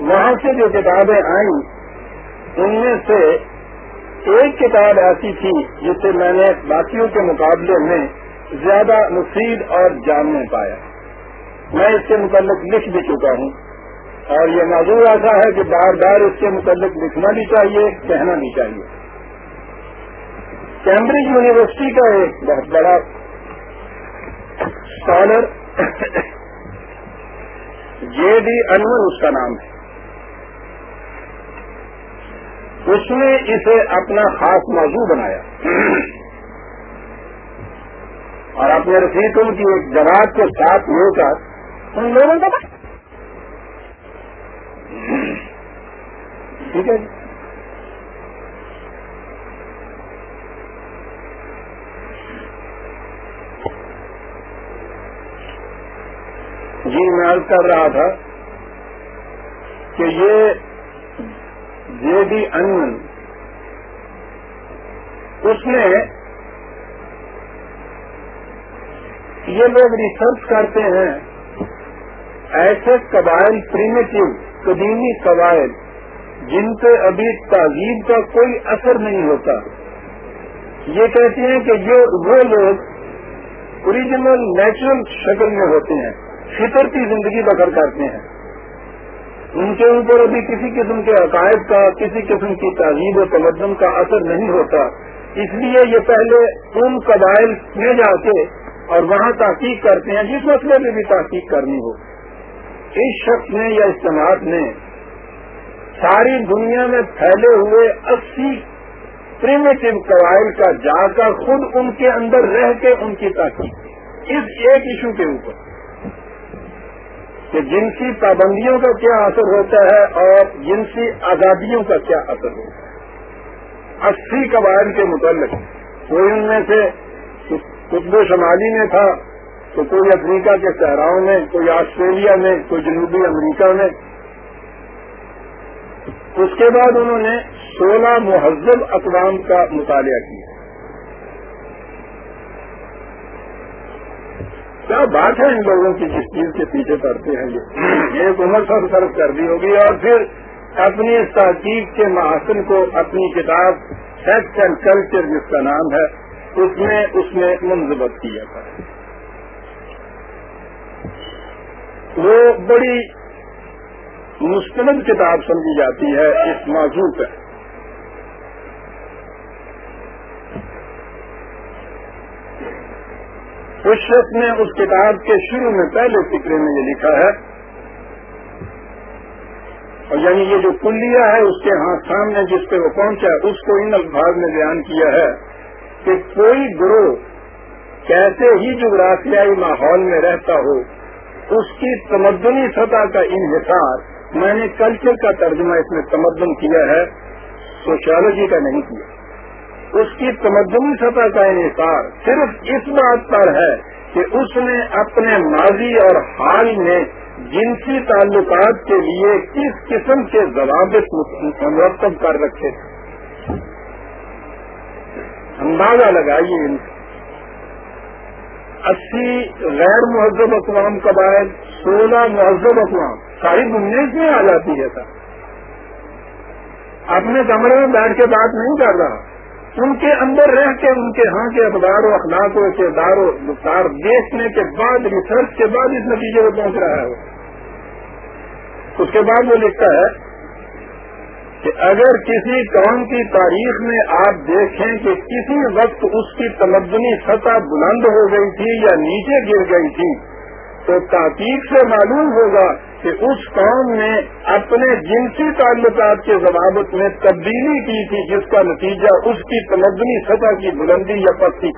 وہاں سے جو کتابیں آئیں، ان میں سے ایک کتاب ایسی تھی جسے میں نے باقیوں کے مقابلے میں زیادہ مفید اور جامع پایا۔ میں اس کے متعلق لکھ بھی چکا ہوں۔ اور یہ موضوع ایسا ہے کہ بار بار اس کے متعلق لکھنا بھی چاہیے، کہنا بھی چاہیے۔ کیمبرج یونیورسٹی کا ایک بہت بڑا اسکالر جے ڈی انور اس کا نام ہے۔ اس نے اسے اپنا خاص موضوع بنایا۔ اور اپنے رفیقوں کی ایک جماعت کے ساتھ لے کر ان لوگوں کو ٹھیک ہے جی۔, جی، میں کر رہا تھا کہ یہ جے ڈی ان اس میں یہ لوگ ریسرچ کرتے ہیں۔ ایسے قبائل پریمیٹو قدیمی قبائل، جن پہ ابھی تہذیب کا کوئی اثر نہیں ہوتا۔ یہ کہتے ہیں کہ جو وہ لوگ اوریجنل نیچرل شکل میں ہوتے ہیں۔ فطر کی زندگی بسر کرتے ہیں۔ ان کے اوپر ابھی کسی قسم کے عقائد کا، کسی قسم کی تہذیب و تمدن کا اثر نہیں ہوتا۔ اس لیے یہ پہلے ان قبائل میں جا کے اور وہاں تحقیق کرتے ہیں، جس مسئلے میں بھی تحقیق کرنی ہو۔ اس شخص نے یا اجتماع نے ساری دنیا میں پھیلے ہوئے اسی پریمیٹو قبائل کا جا کر خود ان کے اندر رہ کے ان کی تحقیق اس ایک ایشو کے اوپر۔ کہ جنسی پابندیوں کا کیا اثر ہوتا ہے اور جنسی آزادیوں کا کیا اثر ہوتا ہے۔ اسی قبائل کے متعلق کوئی ان میں سے قطب شمالی میں تھا تو کوئی افریقہ کے صحراؤں میں، کوئی آسٹریلیا میں، کوئی جنوبی امریکہ میں۔ اس کے بعد انہوں نے سولہ مہذب اقوام کا مطالعہ کیا۔ کیا بات ہے ان لوگوں کی جس چیز کے پیچھے پڑتے ہیں یہ؟ ایک عمر سب صرف کر دی ہوگی اور پھر اپنی اس تحقیق کے محاسن کو اپنی کتاب فیکٹ اینڈ کلچر جس کا نام ہے، اس میں اس میں منظمت کیا تھا۔ وہ بڑی مستند کتاب سمجھی جاتی ہے، اس موضوع پہ اس شخص نے اس کتاب کے شروع میں پہلے فکرے میں یہ لکھا ہے، اور یعنی یہ جو کلیا ہے اس کے ہاں سامنے جس پہ وہ پہنچا، اس کو ان الفاظ میں بیان کیا ہے کہ کوئی گروہ کیسے ہی جغرافیائی ماحول میں رہتا ہو، اس کی تمدنی سطح کا انحصار، میں نے کلچر کا ترجمہ اس میں تمدن کیا ہے، سوشیالوجی کا نہیں کیا۔ اس کی تمدنی سطح کا انحصار صرف اس بات پر ہے کہ اس نے اپنے ماضی اور حال میں جنسی تعلقات کے لیے کس قسم کے ضوابط مرتب کر رکھے تھے اندازہ لگائیے ان اسی غیر مہذب اقوام قبائل سولہ مہذب اقوام ساری دنیا میں آ جاتی ہے سر۔ اپنے کمرے میں بیٹھ کے بات نہیں کر رہا۔ ان کے اندر رہ کے ان کے ہاں کے اخبار و اخلاق و کردار و رفتار دیکھنے کے بعد ریسرچ کے بعد اس نتیجے کو پہنچ رہا ہے وہ۔ اس کے بعد وہ لکھتا ہے کہ اگر کسی قوم کی تاریخ میں آپ دیکھیں کہ کسی وقت اس کی تمدنی سطح بلند ہو گئی تھی یا نیچے گر گئی تھی تو تحقیق سے معلوم ہوگا کہ اس قوم نے اپنے جنسی تعلقات کے ضوابط میں تبدیلی کی تھی، جس کا نتیجہ اس کی تمدنی سطح کی بلندی یا پستی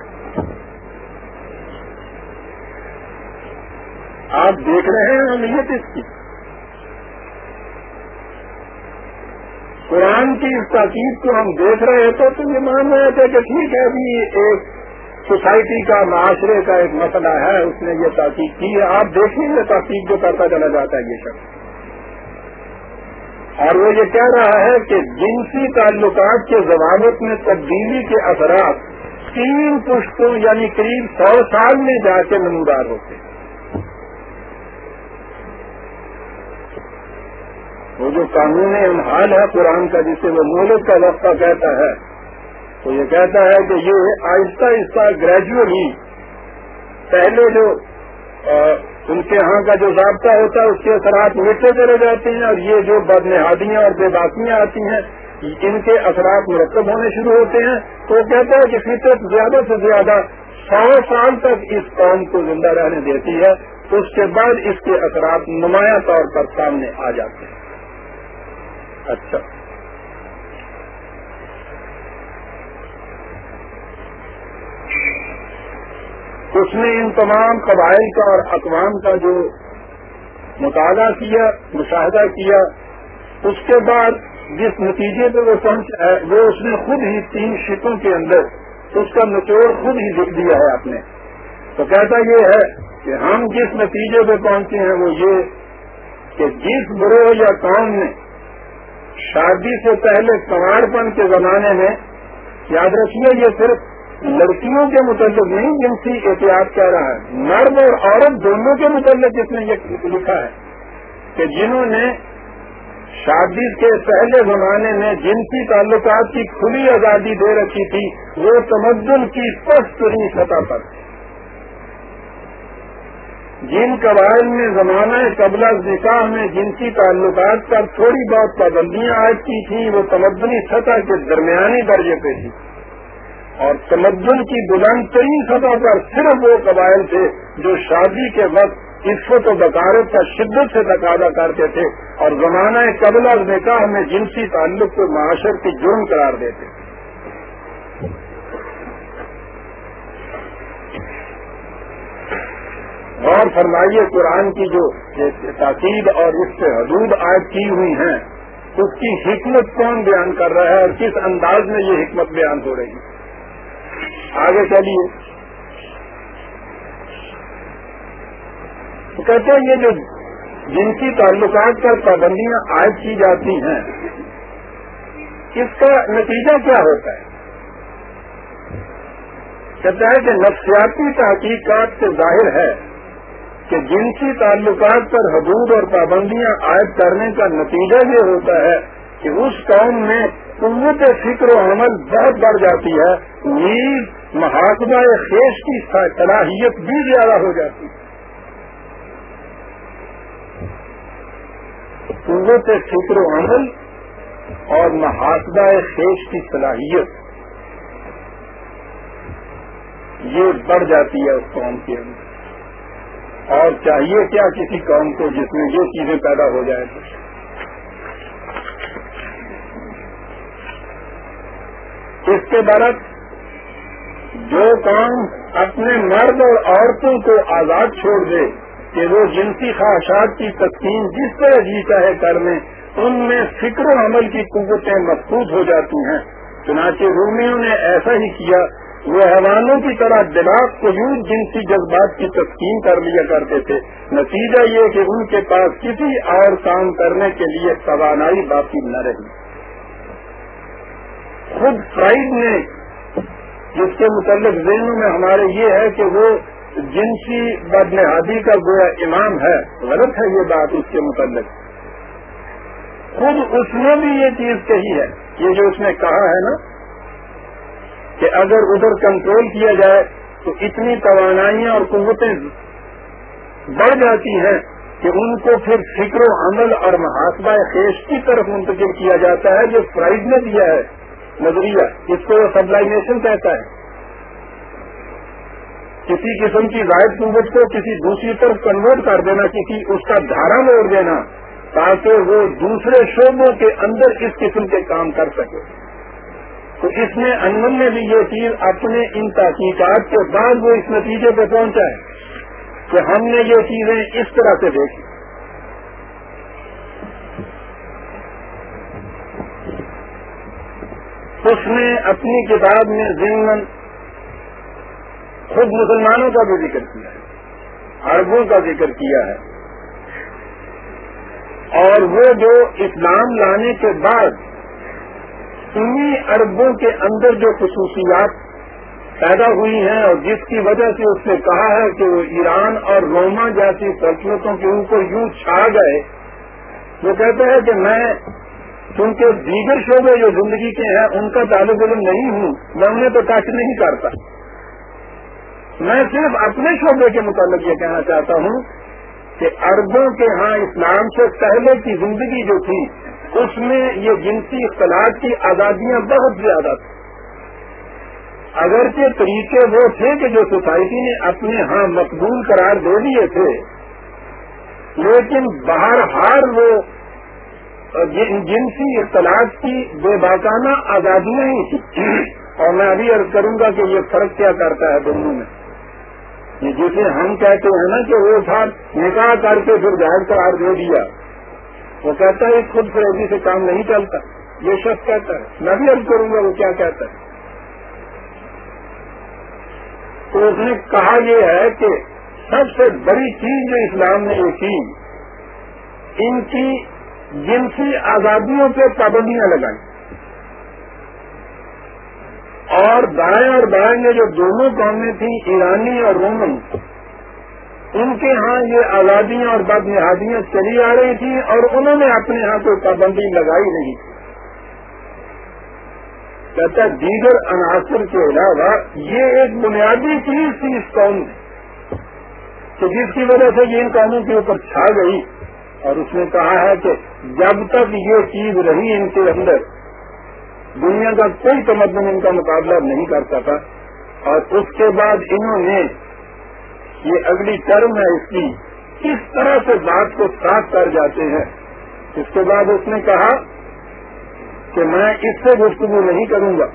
آپ دیکھ رہے ہیں اہمیت اس کی۔ قرآن کی اس تاکید کو ہم دیکھ رہے تھے تو یہ مان رہے تھے کہ ٹھیک ہے، ابھی ایک سوسائٹی کا معاشرے کا ایک مسئلہ ہے، اس نے یہ تحقیق کی ہے۔ آپ دیکھیں گے تحقیق جو کرتا چلا جاتا ہے یہ شخص۔ اور وہ یہ کہہ رہا ہے کہ جنسی تعلقات کے ضوابط میں تبدیلی کے اثرات تین پشتوں یعنی قریب سو سال میں جا کے نمودار ہوتے وہ جو قانون انحال ہے قرآن کا، جسے وہ مولت کا وقفہ کہتا ہے تو یہ کہتا ہے کہ یہ آہستہ آہستہ گریجولی پہلے جو ان کے ہاں کا جو ضابطہ ہوتا ہے، اس کے اثرات مٹتے چلے جاتے ہیں اور یہ جو بدنہادیاں اور بے باقیاں آتی ہیں، ان کے اثرات مرتب ہونے شروع ہوتے ہیں۔ تو وہ کہتا ہے کہ فطرت زیادہ سے زیادہ سو سال تک اس قوم کو زندہ رہنے دیتی ہے، اس کے بعد اس کے اثرات نمایاں طور پر سامنے آ جاتے ہیں۔ اچھا۔ اس نے ان تمام قبائل کا اور اقوام کا جو مطالعہ کیا، مشاہدہ کیا، اس کے بعد جس نتیجے پہ وہ پہنچا ہے وہ اس نے خود ہی تین شکوں کے اندر اس کا نچوڑ خود ہی لکھ دیا ہے آپ نے تو کہتا یہ ہے کہ ہم جس نتیجے پہ پہنچے ہیں، وہ یہ کہ جس گروہ یا قوم نے شادی سے پہلے کنواڑ پن کے زمانے میں، یاد رکھیے یہ صرف لڑکیوں کے متعلق نہیں، جنسی احتیاط کہہ رہا ہے۔ مرد اور عورت دونوں کے متعلق جس نے یہ لکھا ہے کہ جنہوں نے شادی کے پہلے زمانے میں جنسی تعلقات کی کھلی آزادی دے رکھی تھی، وہ تمدن کی ترین سطح پر۔ جن قبائل میں زمانہ قبل نکاح میں جنسی تعلقات پر تھوڑی بہت پابندیاں عائد کی تھیں، وہ تمدنی سطح کے درمیانی درجے پہ تھی اور تمدن کی بلند ترین سطح پر صرف وہ قبائل تھے جو شادی کے وقت عفت و بکارت کا شدت سے تقاضا کرتے تھے اور زمانہ قبل از نکاح میں جنسی تعلق کو معاشر کی جرم قرار دیتے اور فرمائیے قرآن کی جو تاکید اور اس سے حدود عائد کی ہوئی ہیں، اس کی حکمت کون بیان کر رہا ہے اور کس انداز میں یہ حکمت بیان ہو رہی ہے؟ آگے چلیے۔ کہتے ہیں یہ جو جن کی تعلقات پر پابندیاں عائد کی جاتی ہیں، اس کا نتیجہ کیا ہوتا ہے؟ کہتا ہے کہ نفسیاتی تحقیقات سے ظاہر ہے کہ جن کی تعلقات پر حدود اور پابندیاں عائد کرنے کا نتیجہ یہ ہوتا ہے کہ اس قوم میں قوت فکر و عمل بہت بڑھ جاتی ہے، نیز محاسبہ خیش کی صلاحیت بھی زیادہ ہو جاتی ہے۔ قوت فکر و عمل اور محاسبہ خیش کی صلاحیت، یہ بڑھ جاتی ہے اس قوم کے اندر۔ اور چاہیے کیا کسی قوم کو جس میں یہ چیزیں پیدا ہو جائیں۔ اس کے برعکس جو کام اپنے مرد اور عورتوں کو آزاد چھوڑ دے کہ وہ جنسی خواہشات کی تقسیم جس طرح جی چاہے کر لیں، ان میں فکر و عمل کی قوتیں محفوظ ہو جاتی ہیں۔ چنانچہ رومیوں نے ایسا ہی کیا، وہ حیوانوں کی طرح دماغ کو یوں جنسی جذبات کی تسکین کر لیا کرتے تھے۔ نتیجہ یہ کہ ان کے پاس کسی اور کام کرنے کے لیے توانائی باقی نہ رہی۔ خود فرائڈ نے جس کے متعلق ذہنوں میں ہمارے یہ ہے کہ وہ جنسی بدنہادی کا گویا امام ہے۔ غلط ہے یہ بات اس کے متعلق۔ خود اس نے بھی یہ چیز کہی ہے۔ یہ جو اس نے کہا ہے نا، کہ اگر ادھر کنٹرول کیا جائے تو اتنی توانائیاں اور قوتیں بڑھ جاتی ہیں کہ ان کو پھر فکر و عمل اور محاسبہ خیش کی طرف منتقل کیا جاتا ہے، جو فرائڈ نے دیا ہے۔ نظریہ، اس کو وہ سبلائمیشن کہتا ہے۔ کسی قسم کی زائد قوت کو کسی دوسری طرف کنورٹ کر دینا، کسی اس کا دھارا موڑ دینا، تاکہ وہ دوسرے شعبوں کے اندر اس قسم کے کام کر سکے۔ تو اس میں انمن نے بھی یہ چیز اپنے ان تحقیقات کے بعد وہ اس نتیجے پہ پہنچا ہے کہ ہم نے یہ چیزیں اس طرح سے دیکھی۔ اس نے اپنی کتاب میں ضمن خود مسلمانوں کا بھی ذکر کیا ہے، عربوں کا ذکر کیا ہے۔ اور وہ جو اسلام لانے کے بعد انہیں اربوں کے اندر جو خصوصیات پیدا ہوئی ہیں اور جس کی وجہ سے اس نے کہا ہے کہ وہ ایران اور روما جیسی سلطنتوں کے اوپر یوں چھا گئے، وہ کہتے ہیں کہ میں کیونکہ دیگر شعبے جو زندگی کے ہیں، ان کا طالب علم نہیں ہوں، میں انہیں تو ٹچ نہیں کرتا۔ میں صرف اپنے شعبے کے متعلق یہ کہنا چاہتا ہوں کہ اربوں کے ہاں اسلام سے پہلے کی زندگی جو تھی، اس میں یہ جنسی اختلاط کی آزادیاں بہت زیادہ تھیں۔ اگرچہ طریقے وہ تھے کہ جو سوسائٹی نے اپنے ہاں مقبول قرار دے دیے تھے، لیکن باہر ہار وہ جنسی اختلاط کی بے باکانہ آزادیاں ہی اور میں ابھی عرض کروں گا کہ یہ فرق کیا کرتا ہے دونوں میں۔ جسے ہم کہتے ہیں نا کہ وہ تھا نکاح کر کے پھر ظاہر قرار دے دیا۔ وہ کہتا ہے خود فروغی سے کام نہیں چلتا۔ یہ شخص کہتا ہے۔ میں بھی اب کروں گا وہ کیا کہتا ہے۔ تو اس نے کہا یہ ہے کہ سب سے بڑی چیز جو اسلام نے یہ کی، ان کی جنسی آزادیوں پہ پابندیاں لگائی۔ اور دائیں اور بائیں میں جو دونوں قومیں تھیں، ایرانی اور رومن، ان کے ہاں یہ آزادیاں اور بد نہادیاں چلی آ رہی تھیں اور انہوں نے اپنے ہاں کوئی پابندی لگائی نہیں۔ کہتا دیگر عناصر کے علاوہ یہ ایک بنیادی چیز تھی اس قوم میں، کہ جس کی وجہ سے یہ ان قوموں کے اوپر چھا گئی۔ اور اس نے کہا ہے کہ جب تک یہ چیز رہی ان کے اندر، دنیا کا کوئی تمدن ان کا مقابلہ نہیں کر سکا۔ اور اس کے بعد انہوں نے یہ اگلی ٹرم ہے اس کی، کس طرح سے بات کو صاف کر جاتے ہیں۔ اس کے بعد اس نے کہا کہ میں اس سے گفتگو نہیں کروں گا۔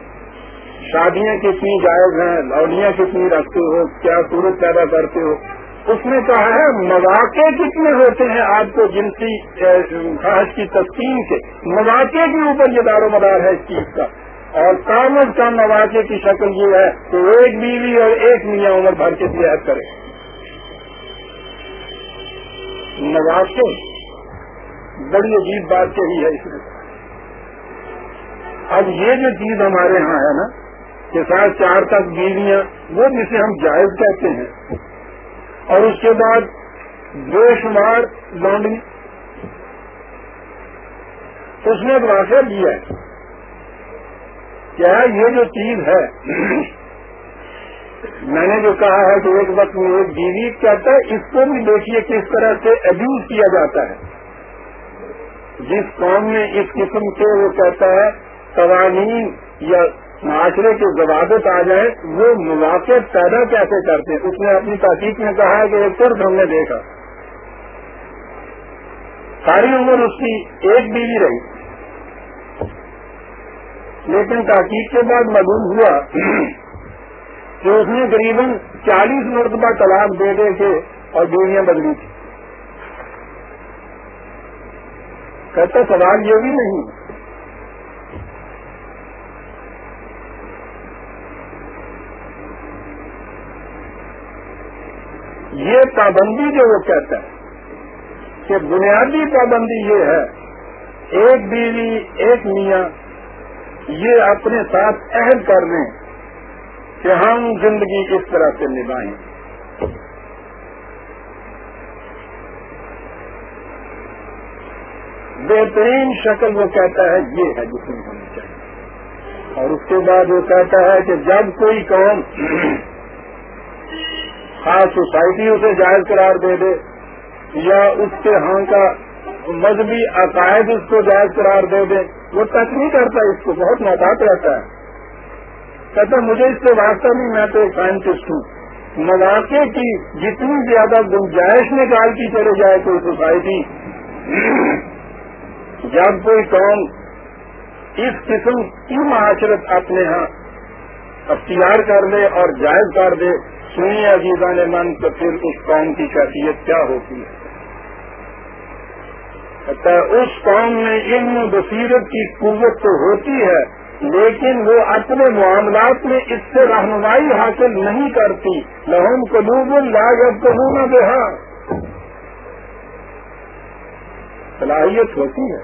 شادیاں کتنی جائز ہیں لوڈیاں کتنی رکھتے ہو، کیا صورت پیدا کرتے ہو۔ اس نے کہا ہے مواقع کتنے ہوتے ہیں آپ کو جنسی خواہش کی تسکین کے مواقع کے اوپر یہ دار و مدار ہے اس چیز کا۔ اور کام از کم مواقع کی شکل یہ ہے کہ ایک بیوی اور ایک میاں عمر بھر کے تیار کرے۔ نواز بڑی عجیب بات کہی ہے اس نے۔ اب یہ جو چیز ہمارے ہاں ہے نا کہ سات چار تک بیویاں وہ جسے ہم جائز کہتے ہیں اور اس کے بعد بے شمار لانڈنگ اس نے واقعہ دیا ہے کیا یہ جو چیز ہے، میں نے جو کہا ہے کہ ایک وقت میں ایک بیوی کہتا ہے، اس کو بھی دیکھیے کس طرح سے ابیوز کیا جاتا ہے۔ جس قوم میں اس قسم کے وہ کہتا ہے، قوانین یا معاشرے کے ضوابط آ جائیں، وہ مواقع پیدا کیسے کرتے ہیں؟ اس نے اپنی تحقیق میں کہا ہے کہ ایک طرف ہم نے دیکھا۔ ساری عمر اس کی ایک بیوی رہی۔ لیکن تحقیق کے بعد معلوم ہوا کہ اس نے قریب چالیس مرتبہ طلاق دے دے کے اور بیویاں بدلی تھی کہتا سوال یہ بھی نہیں۔ یہ پابندی جو وہ کہتا ہے کہ بنیادی پابندی یہ ہے، ایک بیوی، ایک میاں، یہ اپنے ساتھ عہد کر لیں کہ ہم زندگی اس طرح سے نبھائیں۔ بہترین شکل وہ کہتا ہے، یہ ہے جس میں ہونی چاہیے اور اس کے بعد وہ کہتا ہے کہ جب کوئی قوم خاص سوسائٹی اسے جائز قرار دے دے یا اس کے ہاں کا مذہبی عقائد اس کو جائز قرار دے دے۔ وہ ٹچ نہیں کرتا، اس کو بہت محتاط رہتا ہے۔ کہتا مجھے اس سے واسطہ نہیں، میں تو ایک سائنٹسٹ ہوں۔ مواقع کی جتنی زیادہ گنجائش نکال کی چلے جائے کوئی سوسائٹی، جب کوئی قوم اس قسم کی معاشرت اپنے ہاں اختیار کر دے اور جائز کر دے، سنیے عزیزہ نے من تو پھر اس قوم کی کیفیت کیا ہوتی ہے؟ اس قوم میں علم بصیرت کی قوت تو ہوتی ہے، لیکن وہ اپنے معاملات میں اس سے رہنمائی حاصل نہیں کرتی۔ لہم قلوب لاگت نہ بہا۔ صلاحیت ہوتی ہے،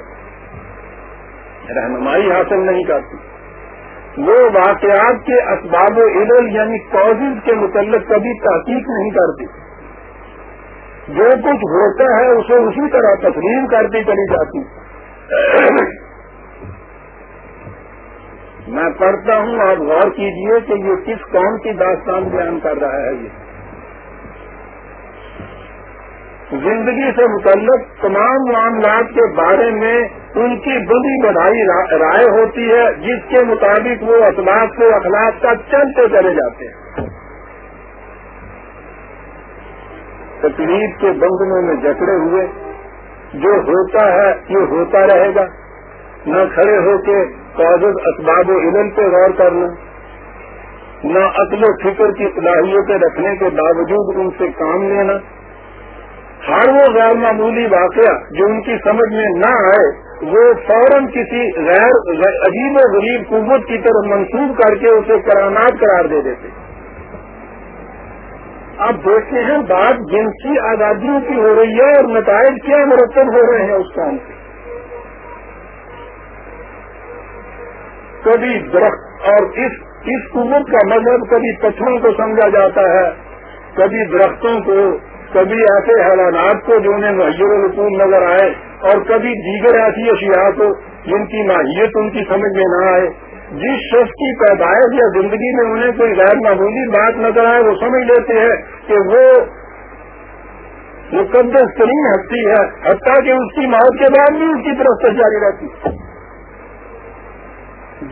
رہنمائی حاصل نہیں کرتی۔ وہ واقعات کے اسباب و علم یعنی کاز کے متعلق کبھی تحقیق نہیں کرتی جو کچھ ہوتا ہے اسے اسی طرح تسلیم کرتی چلی جاتی۔ میں پڑھتا ہوں، آپ غور کیجیے کہ یہ کس قوم کی داستان بیان کر رہا ہے یہ۔ زندگی سے متعلق تمام معاملات کے بارے میں ان کی بڑی بڑھائی رائے ہوتی ہے، جس کے مطابق وہ اخلاق سے اخلاق کا چلتے چلے جاتے ہیں۔ تکلیف کے بندنوں میں جکڑے ہوئے، جو ہوتا ہے، یہ ہوتا رہے گا۔ نہ کھڑے ہو کے کاغذ اسباب و علم پہ غور کرنا، نہ عقل و فکر کی صلاحیتیں رکھنے کے باوجود ان سے کام لینا۔ ہر وہ غیر معمولی واقعہ جو ان کی سمجھ میں نہ آئے وہ فوراً کسی غیر عجیب و غریب قوت کی طرف منسوخ کر کے اسے کرامات قرار دے دیتے۔ آپ دیکھتے ہیں بات جنسی آزادیوں کی ہو رہی ہے اور نتائج کیا مرتب ہو رہے ہیں اس کام سے کبھی درخت اور اس اس قوت کا مذہب کبھی پتھروں کو سمجھا جاتا ہے، کبھی درختوں کو کبھی ایسے حیرانات کو جو انہیں محیر رقول نظر آئے اور کبھی دیگر ایسی اشیاء کو جن کی ماہیت ان کی سمجھ میں نہ آئے۔ جس شخص کی پیدائش یا زندگی میں انہیں کوئی غیر معمولی بات نظر آئے، وہ سمجھ لیتے ہیں کہ وہ مقدس ترین ہستی ہے، حتیٰ کہ اس کی موت کے بعد بھی اس کی طرف سے جاری رہتی۔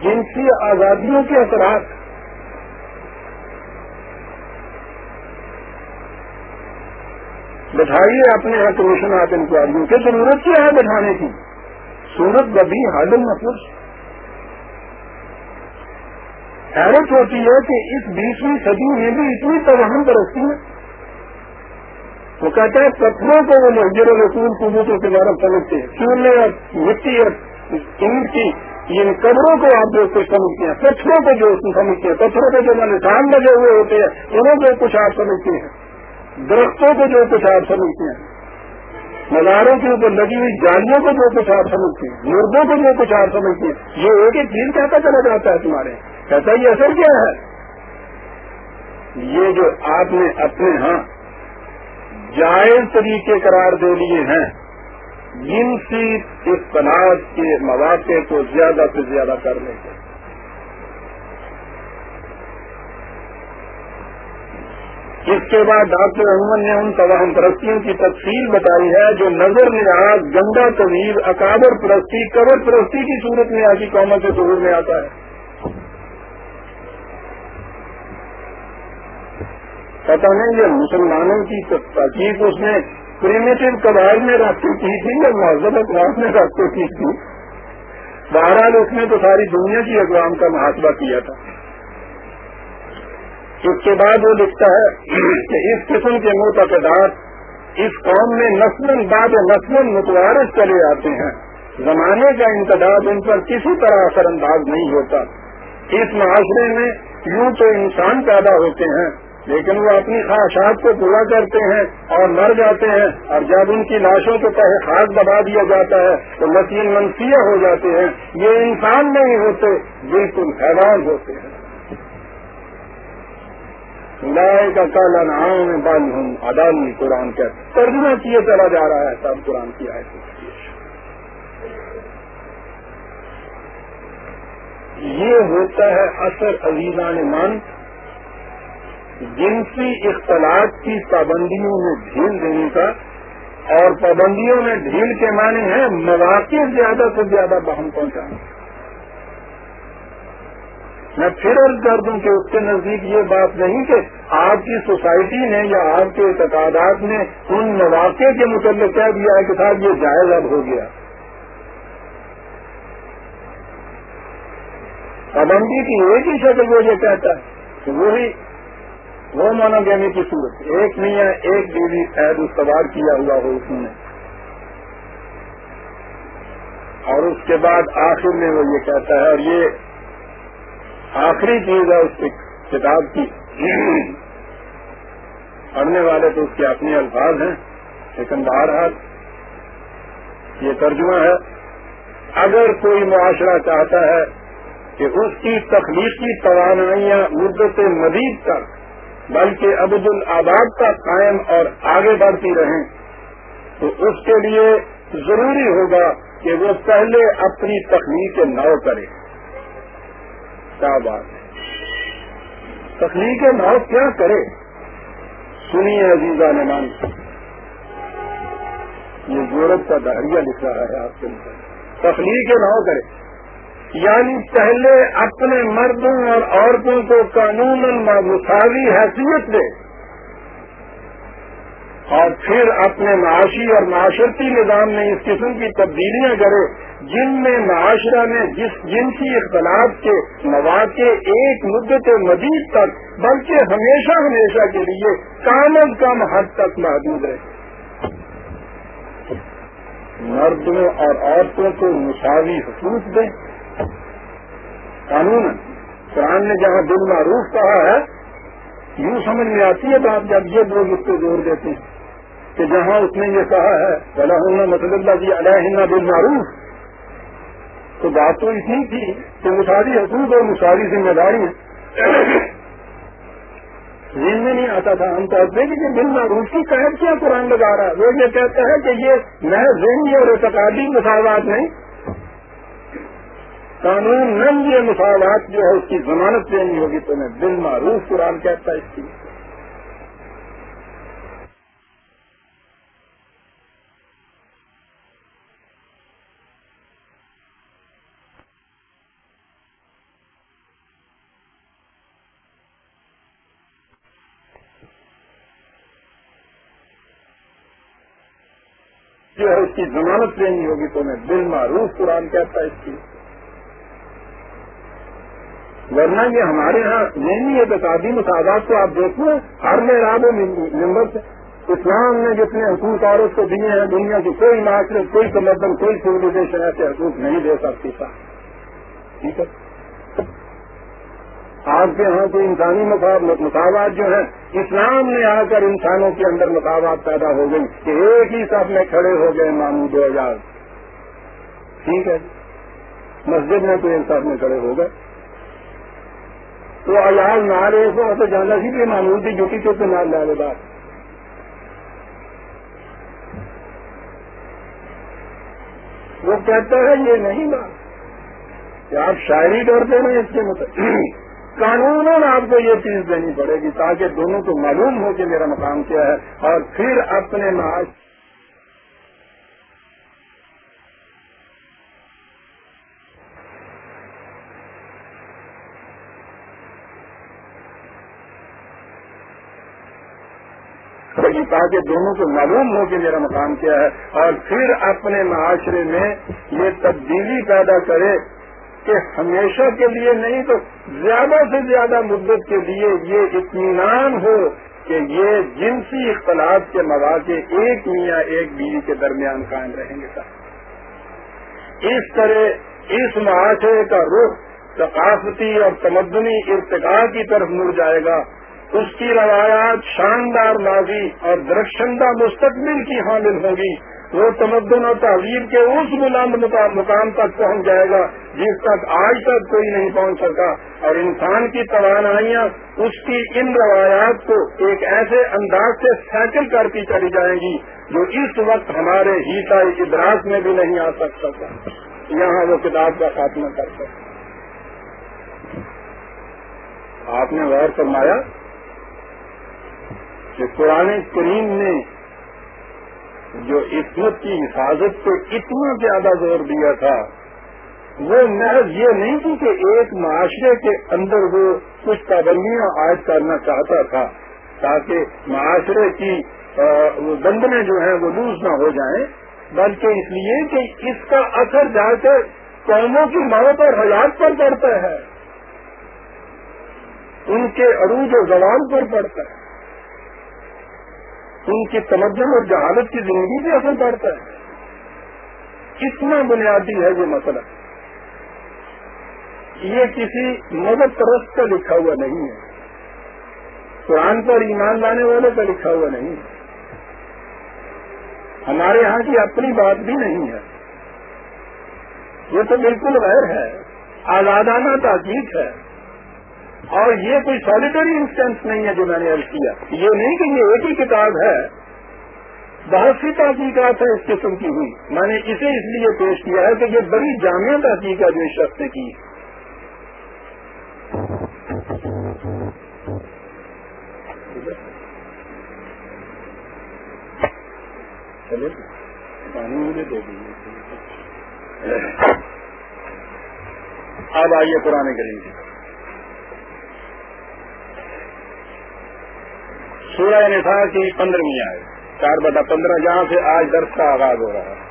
جنسی آزادیوں کے اثرات بٹھائیے اپنے یہاں کمیشن آپ انکوائریوں کی ضرورت کیا ہے بٹھانے کی؟ سورت ببی حالم نفس حیرت ہوتی ہے کہ اس بیسویں صدی میں بھی اتنی توہم برستی ہے۔ وہ کہتا ہے پتھروں کو وہ مسجد رسول قوتوں کے بارے سمجھتے ہیں۔ چولہے اور مٹی اور اینٹ کی ان قبروں کو آپ جو کچھ سمجھتے ہیں، پتھروں کو جو سمجھتے ہیں، پتھروں کو جو نشان لگے ہوئے ہوتے ہیں انہیں جو کچھ آپ سمجھتے ہیں۔ درختوں کو جو کچھ آپ سمجھتے ہیں مزاروں کے اوپر لگی ہوئی جالیوں کو جو کچھ آپ سمجھتے ہیں، مردوں کو جو کچھ آپ سمجھتے ہیں، یہ ایک ایک چیز کہتا چلا جاتا ہے تمہارے کہتا یہ اثر کیا ہے؟ یہ جو آپ نے اپنے ہاں جائز طریقے قرار دے لیے ہیں، جنسی اختلاط کے مواقع کو زیادہ سے زیادہ کرنے کے اس کے بعد ڈاکٹر احمد نے ان تمام پرستیوں کی تفصیل بتائی ہے، جو نظر نیاز گندا طویل، اکابر پرستی، قبر پرستی کی صورت میں آگی قوموں کے ظہور میں آتا ہے۔ پتہ نہیں یہ مسلمانوں کی تحقیق اس نے پریمیٹو قبائل میں رابطے کی تھی یا مہذب اقوام میں رابطے کی تھی۔ بہرحال اس نے تو ساری دنیا کی اقوام کا محاسبہ کیا تھا۔ اس کے بعد وہ لکھتا ہے کہ اس قسم کے معتقدات اس قوم میں نسل بعد نسل متوارث چلے آتے ہیں۔ زمانے کا انتداد ان پر کسی طرح اثر انداز نہیں ہوتا۔ اس معاشرے میں یوں تو انسان پیدا ہوتے ہیں، لیکن وہ اپنی خواہشات کو پورا کرتے ہیں اور مر جاتے ہیں۔ اور جب ان کی لاشوں کو پہلے خاص دبا دیا جاتا ہے تو مسین منفیہ ہو جاتے ہیں۔ یہ انسان نہیں ہوتے، بالکل حیران ہوتے ہیں۔ لائے کا کالا نام میں بند ہوں ادانی قرآن کا ترجمہ کیے چلا جا رہا ہے، سب قرآن کی آئے یہ ہوتا ہے اثر عزیزان من جنسی اختلاط کی پابندیوں میں ڈھیل دینے کا، اور پابندیوں میں ڈھیل کے معنی ہیں مواقع زیادہ سے زیادہ بہن پہنچانا میں پھر عرض کر دوں کہ اس کے نزدیک یہ بات نہیں کہ آپ کی سوسائٹی نے یا آپ کے اعتقادات نے ان مواقع کے متعلق کہہ دیا ہے کہ صاحب یہ جائز اب ہو گیا۔ پابندی کی ایک ہی شکل وہ یہ کہتا ہے کہ وہی وہ مانا دینے کی صورت۔ ایک میاں، ایک بیوی عید استوار کیا ہوا ہو اس نے۔ اور اس کے بعد آخر میں وہ یہ کہتا ہے اور یہ آخری چیز ہے اس کتاب کی۔ پڑھنے والے تو اس کے اپنے الفاظ ہیں، لیکن بہرحال یہ ترجمہ ہے، اگر کوئی معاشرہ چاہتا ہے کہ اس کی تخلیقی توانائیاں مدت مزید تک، بلکہ عبد الآباد کا قائم اور آگے بڑھتی رہیں، تو اس کے لیے ضروری ہوگا کہ وہ پہلے اپنی تخلیق نو کرے۔ کیا بات ہے؟ تخلیق موت کیا کرے؟ سنیے عزیزہ نمان یہ یورپ کا دہریا لکھ رہا ہے آپ کے تخلیق نہ کرے یعنی پہلے اپنے مردوں اور عورتوں کو قانون مساوی حیثیت دے۔ اور پھر اپنے معاشی اور معاشرتی نظام میں اس قسم کی تبدیلیاں کرے جن میں معاشرہ میں جس جن کی اختلاف کے مواقع ایک مدت مزید تک، بلکہ ہمیشہ ہمیشہ کے لیے کام از کم حد تک محدود رہے۔ مردوں اور عورتوں کو مساوی حقوق دیں۔ قانون، قرآن نے جہاں دل معروف کہا ہے، یوں سمجھ میں آتی ہے بات جب یہ لوگ اس کو زور دیتے ہیں۔ کہ جہاں اس نے یہ کہا ہے بلا مطلب اللہ کی علیہ بل معروف تو بات تو اتنی تھی کہ مساری حقوق اور مساری ذمہ داری ذہن میں نہیں آتا تھا ہم کہتے ہیں کہ بل معروف کی قید کیا قرآن لگا رہا ہے۔ وہ یہ کہتا ہے کہ یہ نئے ذہنی اور اعتقادی مساوات نہیں۔ قانون نند یہ مساوات جو ہے، اس کی ضمانت دینی ہوگی۔ تو میں بل معروف قرآن کہتا ہے اس کی۔ اس کی ضمانت لینی ہوگی تو میں دل معروف قرآن کہتا ہے اس کی۔ ورنہ یہ ہمارے یہاں ہے بتادی مساوات کو آپ دیکھو، ہر محراب ممبر سے۔ اسلام نے جتنے حقوق عورت کو دیے ہیں، دنیا کی کوئی معاشرے کوئی تمدن کوئی سیولیزیشن ایسے حقوق نہیں دے سکتی۔ تھا ٹھیک ہے؟ آپ کے یہاں تو انسانی مساوات جو ہیں، اسلام نے آ کر انسانوں کے اندر مساوات پیدا ہو گئی کہ ایک ہی سب میں کھڑے ہو گئے مامو دو ہزار ٹھیک ہے۔ مسجد میں تو ایک ساتھ میں کھڑے ہو گئے۔ تو ایاز نہ رہے سو تو جانا سی کہ معمول کی جوٹی کے تو نہ لے بات۔ وہ کہتا ہے، یہ نہیں بات۔ کہ آپ شاعری کرتے ہیں اس کے مطابق قانون آپ کو یہ چیز دینی پڑے گی تاکہ دونوں کو معلوم ہو کہ میرا مقام کیا ہے اور پھر اپنے معاش تاکہ دونوں کو معلوم ہو کہ میرا مقام کیا ہے اور پھر اپنے معاشرے میں یہ تبدیلی پیدا کرے کہ ہمیشہ کے لیے نہیں تو زیادہ سے زیادہ مدت کے لیے یہ اطمینان ہو کہ یہ جنسی اختلاف کے مواقع ایک میاں ایک بیوی کے درمیان قائم رہیں گے سر اس طرح اس معاشرے کا رخ ثقافتی اور تمدنی ارتقاء کی طرف مڑ جائے گا۔ اس کی روایات شاندار ماضی اور درخشندہ مستقبل کی حامل ہوگی وہ تمدن اور تہذیب کے اس بلند مقام تک پہنچ جائے گا جس تک آج تک کوئی نہیں پہنچ سکا۔ اور انسان کی توانائیاں اس کی ان روایات کو ایک ایسے انداز سے سیکل کرتی چلی جائیں گی جو اس وقت ہمارے ہیتا ادراک میں بھی نہیں آ سکتا یہاں وہ کتاب کا خاتمہ کر سکتا آپ نے غور فرمایا کہ قرآن کریم نے جو عصمت کی حفاظت پہ اتنا زیادہ زور دیا تھا، وہ محض یہ نہیں تھی کہ ایک معاشرے کے اندر وہ کچھ پابندیاں عائد کرنا چاہتا تھا، تاکہ معاشرے کی بندنے جو ہیں وہ لوز نہ ہو جائیں، بلکہ اس لیے کہ اس کا اثر جا کر قوموں کی موت اور حیات پر پڑتا ہے، ان کے عروج و زبان پر پڑتا ہے۔ ان کی تمدن اور جہالت کی زندگی پہ اثر پڑتا ہے۔ کتنا بنیادی ہے یہ مسئلہ؟ یہ کسی مدد پرست کا لکھا ہوا نہیں ہے۔ قرآن پر ایمان لانے والے کا لکھا ہوا نہیں ہے۔ ہمارے یہاں کی اپنی بات بھی نہیں ہے۔ یہ تو بالکل غیر ہے۔ آزادانہ تحقیق ہے۔ اور یہ کوئی سالیٹری انسٹینس نہیں ہے جو میں نے عرض کیا۔ یہ نہیں کہ یہ ایک ہی کتاب ہے، بہت سی تحقیقات ہیں اس قسم کی ہوئی۔ میں نے اسے اس لیے پیش کیا ہے کہ یہ بڑی جامع تحقیق ہے جو اس شخص نے کی اب آئیے پرانے کریں گے سورہ نساء کی پندرہویں آئے چار بتا پندرہ، جہاں سے آج درس کا آغاز ہو رہا ہے۔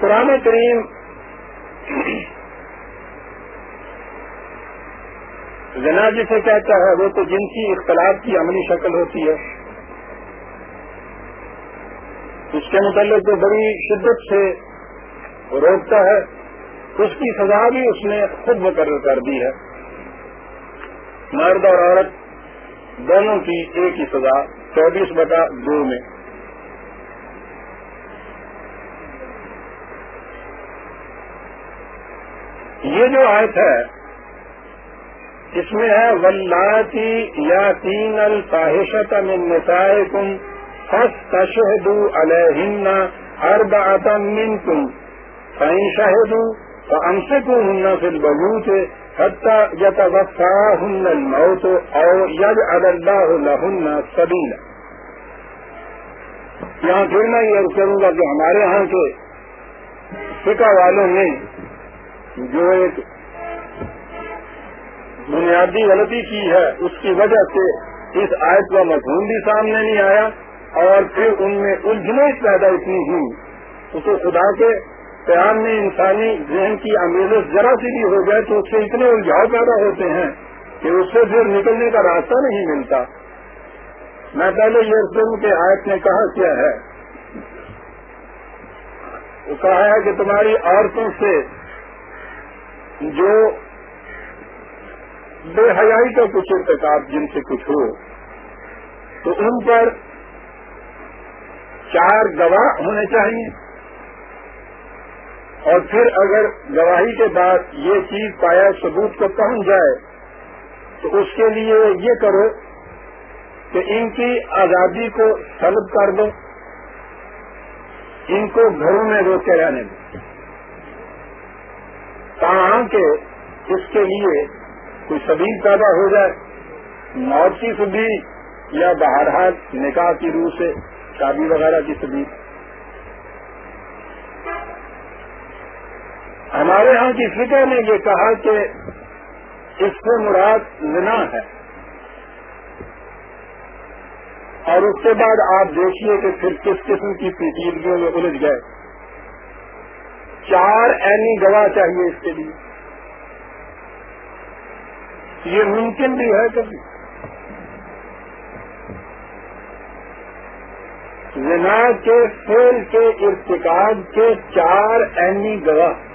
قرآن کریم زنا جسے کہتا ہے، وہ تو جنسی اختلاف کی عملی شکل ہوتی ہے۔ اس کے متعلق تو بڑی شدت سے روکتا ہے اس کی سزا بھی اس نے خود مقرر کر دی ہے۔ مرد اور عورت دونوں کی ایک ہی سزا، چوبیس بٹا دو میں۔ یہ جو آیت ہے، اس میں ہے ولاتی یا تین الفاحشت من نسائے کم فس تشہدو علیہن ارب من کم فائن ہم سے کو ہننا پھر بلو سے حتہ یت وفا ہن الموت اور یج اللہ لہن سبیلا یہاں پھر میں یہ کروں گا کہ ہمارے یہاں کے فکا والوں نے جو ایک بنیادی غلطی کی ہے، اس کی وجہ سے اس آیت کا مضمون بھی سامنے نہیں آیا اور پھر ان میں الجھنے پیدا اتنی ہوئی۔ اس کو خدا کے قیام میں انسانی ذہن کی امیزت ذرا سی بھی ہو جائے تو اس سے اتنے الجھاؤ پیدا ہوتے ہیں کہ اس سے پھر نکلنے کا راستہ نہیں ملتا۔ میں پہلے یہ فلم کے آیت نے کہا کیا ہے۔ کہا ہے کہ تمہاری عورتوں سے جو بے حیائی کا کچھ ارتقاب جن سے کچھ ہو، تو ان پر چار گواہ ہونے چاہیے۔ اور پھر اگر گواہی کے بعد یہ چیز پایا ثبوت کو پہنچ جائے، تو اس کے لیے یہ کرو کہ ان کی آزادی کو سلب کر دو، ان کو گھروں میں روک کے رہنے دو، تاکہ اس کے لیے کوئی سبیل پیدا ہو جائے، موت کی سبھی یا بہرحال نکاح کی روح سے شادی وغیرہ کی سبھی ہمارے ہاں کی فکر نے یہ کہا کہ اس سے مراد زنا ہے۔ اور اس کے بعد آپ دیکھیے کہ پھر کس قسم کی پیچیدگیوں میں الجھ گئے۔ چار اینی گواہ چاہیے اس کے لیے۔ یہ ممکن بھی ہے کبھی زنا کے فیل کے ارتقاب کے چار اینی گواہ۔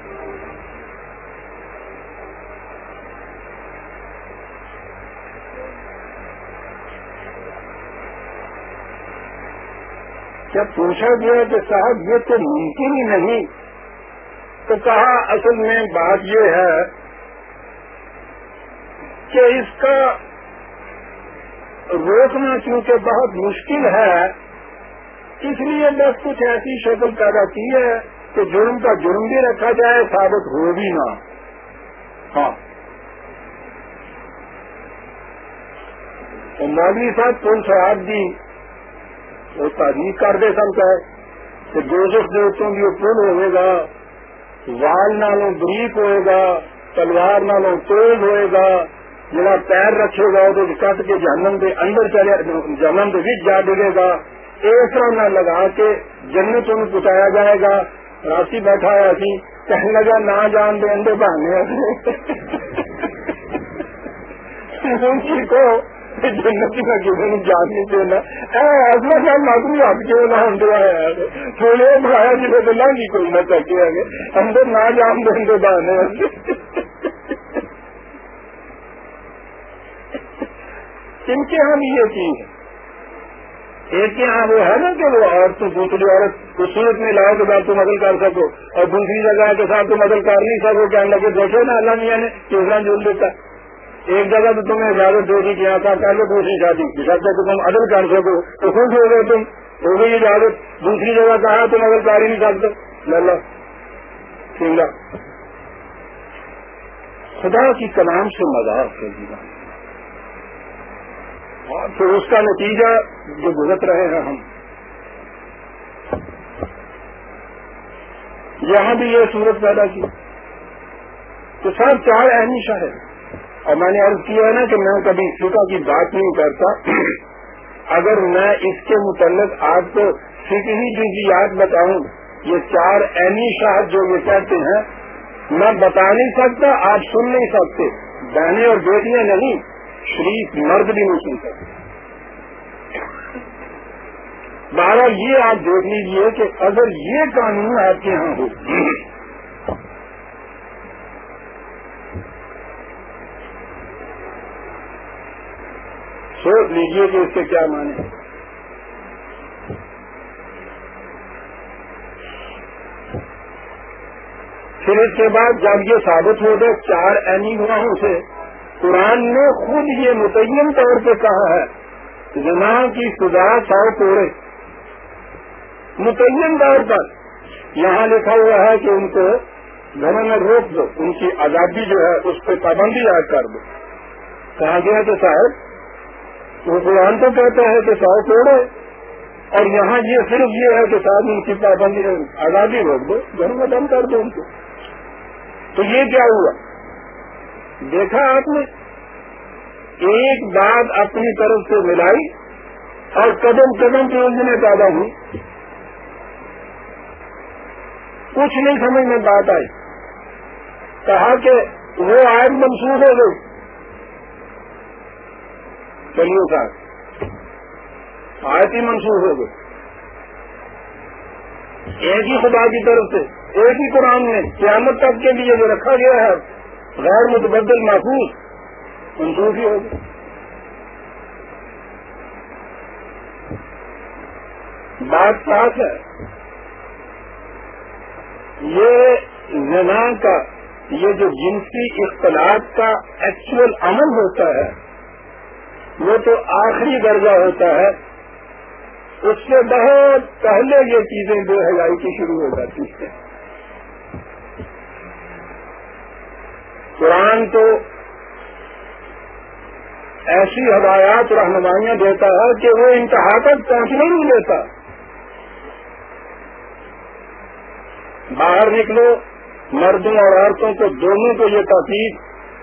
جب پوچھا گیا کہ صاحب یہ تو ممکن ہی نہیں تو کہا اصل میں بات یہ ہے کہ اس کا روکنا کیونکہ بہت مشکل ہے، اس لیے بس کچھ ایسی شکل پیدا کی ہے کہ جرم کا جرم بھی رکھا جائے، ثابت ہو بھی نہ۔ ہاں۔ مولوی صاحب کون سواب دی۔ وہ تعریف کر دے سکتا ہے کہ جو دیوتوں کی پل ہوئے گا، وال نالوں بریک ہوئے گا، تلوار نالوں تیز ہوئے گا جہاں پیر رکھے گا وہ کٹ کے جنم کے اندر چلے جنم کے جا دے گا۔ اس طرح نہ لگا کے جنت ان جائے گا۔ راسی بیٹھا ہوا سی، کہنے لگا، نہ جان دے اندر بہانے کو جنت کا کسی نے جان نہیں دینا ایسا سر نوکری آپ کے نہ اندر آیا تھوڑے بنایا جی تو نہ کی کوئی نہ چاہتے ہیں اندر نہ جان دے اندر بہانے ان کے ہم یہ چیز ہے؟ ایک کے ہاں وہ ہے نا کہ وہ عورت دوسری عورت اس صورت میں لاؤ کے بعد تم عدل کر سکو اور دوسری جگہ کے ساتھ تم عدل کر نہیں سکو کہنے لگے دیکھو نا اللہ میاں نے تیسرا جول دیتا ایک جگہ تو تمہیں اجازت دے دی کہ یہاں کا پہلے دوسری شادی جب تک تم عدل کر سکو تو خوش ہو گئے تم۔ ہو گئی اجازت۔ دوسری جگہ کہا تم عدل کر ہی نہیں سکتے۔ للہ سنگا خدا کی کلام سے مذاق کر دیا اور پھر اس کا نتیجہ جو گزر رہے ہیں ہم۔ یہاں بھی یہ صورت پیدا کی۔ تو سر چار اہم ہے اور میں نے عرض کیا ہے نا کہ میں کبھی فکا کی بات نہیں کرتا۔ اگر میں اس کے متعلق آپ کو فکری جزیات بتاؤں، یہ چار اینی شاہد جو یہ کہتے ہیں، میں بتا نہیں سکتا، آپ سن نہیں سکتے۔ بہنیں اور بیٹیاں نہیں، شریف مرد بھی نہیں سن سکتے۔ بارہ یہ آپ دیکھ لیجیے کہ اگر یہ قانون آپ کے یہاں ہو سوچ لیجیے کہ اس کے کیا مانے پھر اس کے بعد جب یہ ثابت ہو گئے چار اینی گواہوں سے قرآن نے خود یہ متعین طور پہ کہا ہے زنا کی سزا سو توڑے متعین طور پر یہاں لکھا ہوا ہے کہ ان کو گھروں میں روک دو، ان کی آزادی جو ہے اس پہ پابندی عائد کر دو۔ کہا گیا کہ صاحب وہ قرآن تو کہتا ہے کہ سو توڑے اور یہاں یہ صرف یہ ہے کہ صاحب ان کی پابندی آزادی روک دو گھروں میں کر دو ان کو۔ تو یہ کیا ہوا؟ دیکھا آپ نے، ایک بات اپنی طرف سے ملائی اور قدم قدم کی الجھنیں پیدا ہوئی۔ کچھ نہیں سمجھ میں بات آئی۔ کہا کہ وہ آئے منسوخ ہو گئی۔ چلیے صاحب آیت ہی منسوخ ہو گئی۔ ایک ہی خدا کی طرف سے، ایک ہی قرآن میں قیامت تک کے لیے جو رکھا گیا ہے، غیر متبدل محفوظ منسوخ ہی ہوگی بات صاف ہے۔ یہ زنا کا، یہ جو جنسی اختلاط کا ایکچوئل عمل ہوتا ہے وہ تو آخری درجہ ہوتا ہے، اس سے بہت پہلے یہ چیزیں بے حیائی کی شروع ہو جاتی ہیں۔ قرآن تو ایسی ہدایات، رہنمائیاں دیتا ہے کہ وہ انتہا تک پہنچنے نہیں دیتا باہر نکلو، مردوں اور عورتوں کو، دونوں کو یہ تحقیق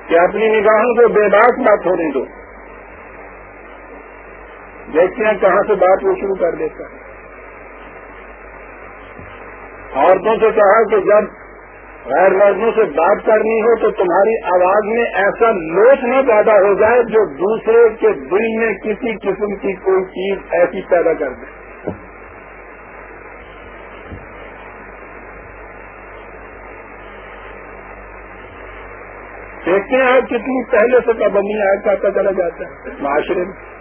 کہ اپنی نگاہوں کو بے بات بات ہونے دو۔ دیکھتے ہیں کہاں سے بات وہ شروع کر دیتا ہے۔ عورتوں سے کہا کہ جب غیر مردوں سے بات کرنی ہو تو تمہاری آواز میں ایسا لوٹ نہ پیدا ہو جائے جو دوسرے کے دل میں کسی قسم کی کوئی چیز ایسی پیدا کر دے۔ دیکھتے ہیں آپ کتنی پہلے سے پابندی آج کا چلا جاتا ہے۔ معاشرے میں۔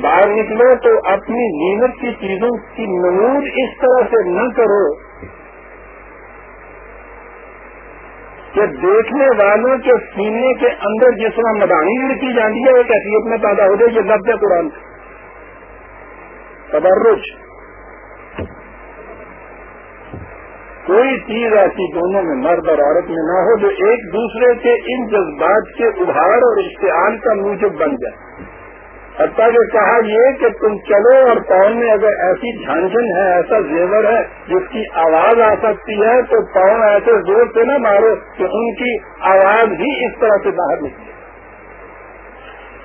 باہر نکلو تو اپنی نیمت کی چیزوں کی نمود اس طرح سے نہ کرو کہ دیکھنے والوں کے سینے کے اندر جس طرح مدانی لڑکی جاتی ہے وہ کیفیت میں پیدا ہو جائے یہ لفظ ہے قرآن۔ تبرج۔ کوئی چیز ایسی دونوں میں مرد اور عورت میں نہ ہو جو ایک دوسرے کے ان جذبات کے ابھار اور اشتعال کا موجب بن جائے۔ حتیٰ کہ کہا یہ کہ تم چلو اور پاؤں میں اگر ایسی جھانجن ہے، ایسا زیور ہے جس کی آواز آ سکتی ہے، تو پاؤں ایسے زور سے نہ مارو کہ ان کی آواز بھی اس طرح سے باہر نکلے۔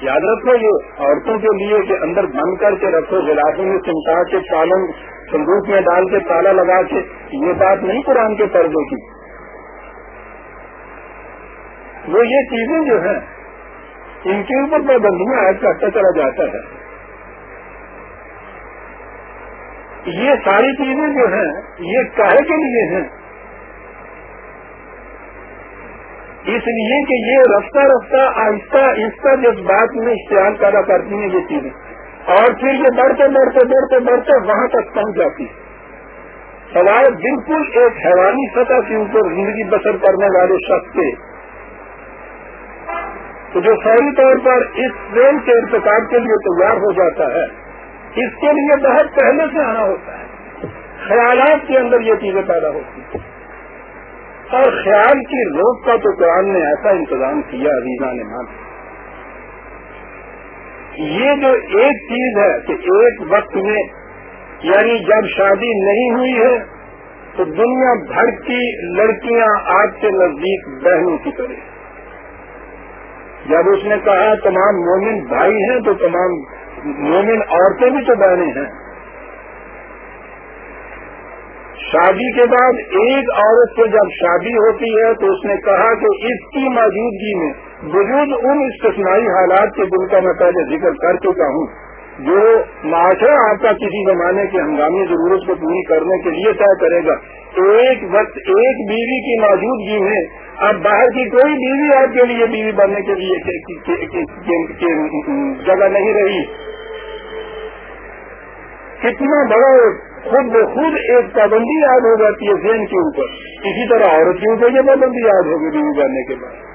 یاد رکھو، یہ عورتوں کے لیے کہ اندر بند کر کے رکھو گلاسوں میں چمٹا کے پالن سندوک میں ڈال کے تالا لگا کے، یہ بات نہیں قرآن کے پردے کی۔ وہ یہ چیزیں جو ہیں ان کے اوپر پابندیاں آج کاٹتا چلا جاتا ہے۔ یہ ساری چیزیں جو ہیں، یہ کہے کے لیے ہیں۔ اس لیے کہ یہ رفتہ رفتہ، آہستہ آہستہ جس بات میں اشتہار پیدا کرتی ہیں یہ چیزیں۔ اور پھر یہ بڑھتے بڑھتے بڑھتے بڑھتے وہاں تک پہنچ جاتی سوائے بالکل ایک حیرانی سطح کے اوپر زندگی بسر کرنے والے شخص کے تو جو فوری طور پر اس ٹرین کے انتخاب کے لیے تیار ہو جاتا ہے، اس کے لیے بہت پہلے سے آنا ہوتا ہے۔ خیالات کے اندر یہ چیزیں پیدا ہوتی ہیں۔ اور خیال کی روک کا تو قرآن نے ایسا انتظام کیا، عزیزہ نے مان یہ جو ایک چیز ہے کہ ایک وقت میں یعنی جب شادی نہیں ہوئی ہے، تو دنیا بھر کی لڑکیاں آپ کے نزدیک بہنوں کی طرح۔ جب اس نے کہا تمام مومن بھائی ہیں تو تمام مومن عورتیں بھی تو بہنیں ہیں۔ شادی کے بعد ایک عورت سے جب شادی ہوتی ہے تو اس نے کہا کہ اس کی موجودگی میں وجود ان استثنائی حالات کے جن کا میں پہلے ذکر کر چکا ہوں۔ جو معاشرہ آپ کا کسی زمانے کی ہنگامی ضرورت کو پوری کرنے کے لیے طے کرے گا۔ ایک وقت ایک بیوی کی موجودگی میں اب باہر کی کوئی بیوی آپ کے لیے بیوی بننے کے لیے جگہ نہیں رہی۔ کتنا بڑا خود بخود ایک پابندی یاد ہو جاتی ہے ذہن کے اوپر۔ اسی طرح عورت کے اوپر یہ پابندی یاد ہوگی بیوی بننے کے بعد۔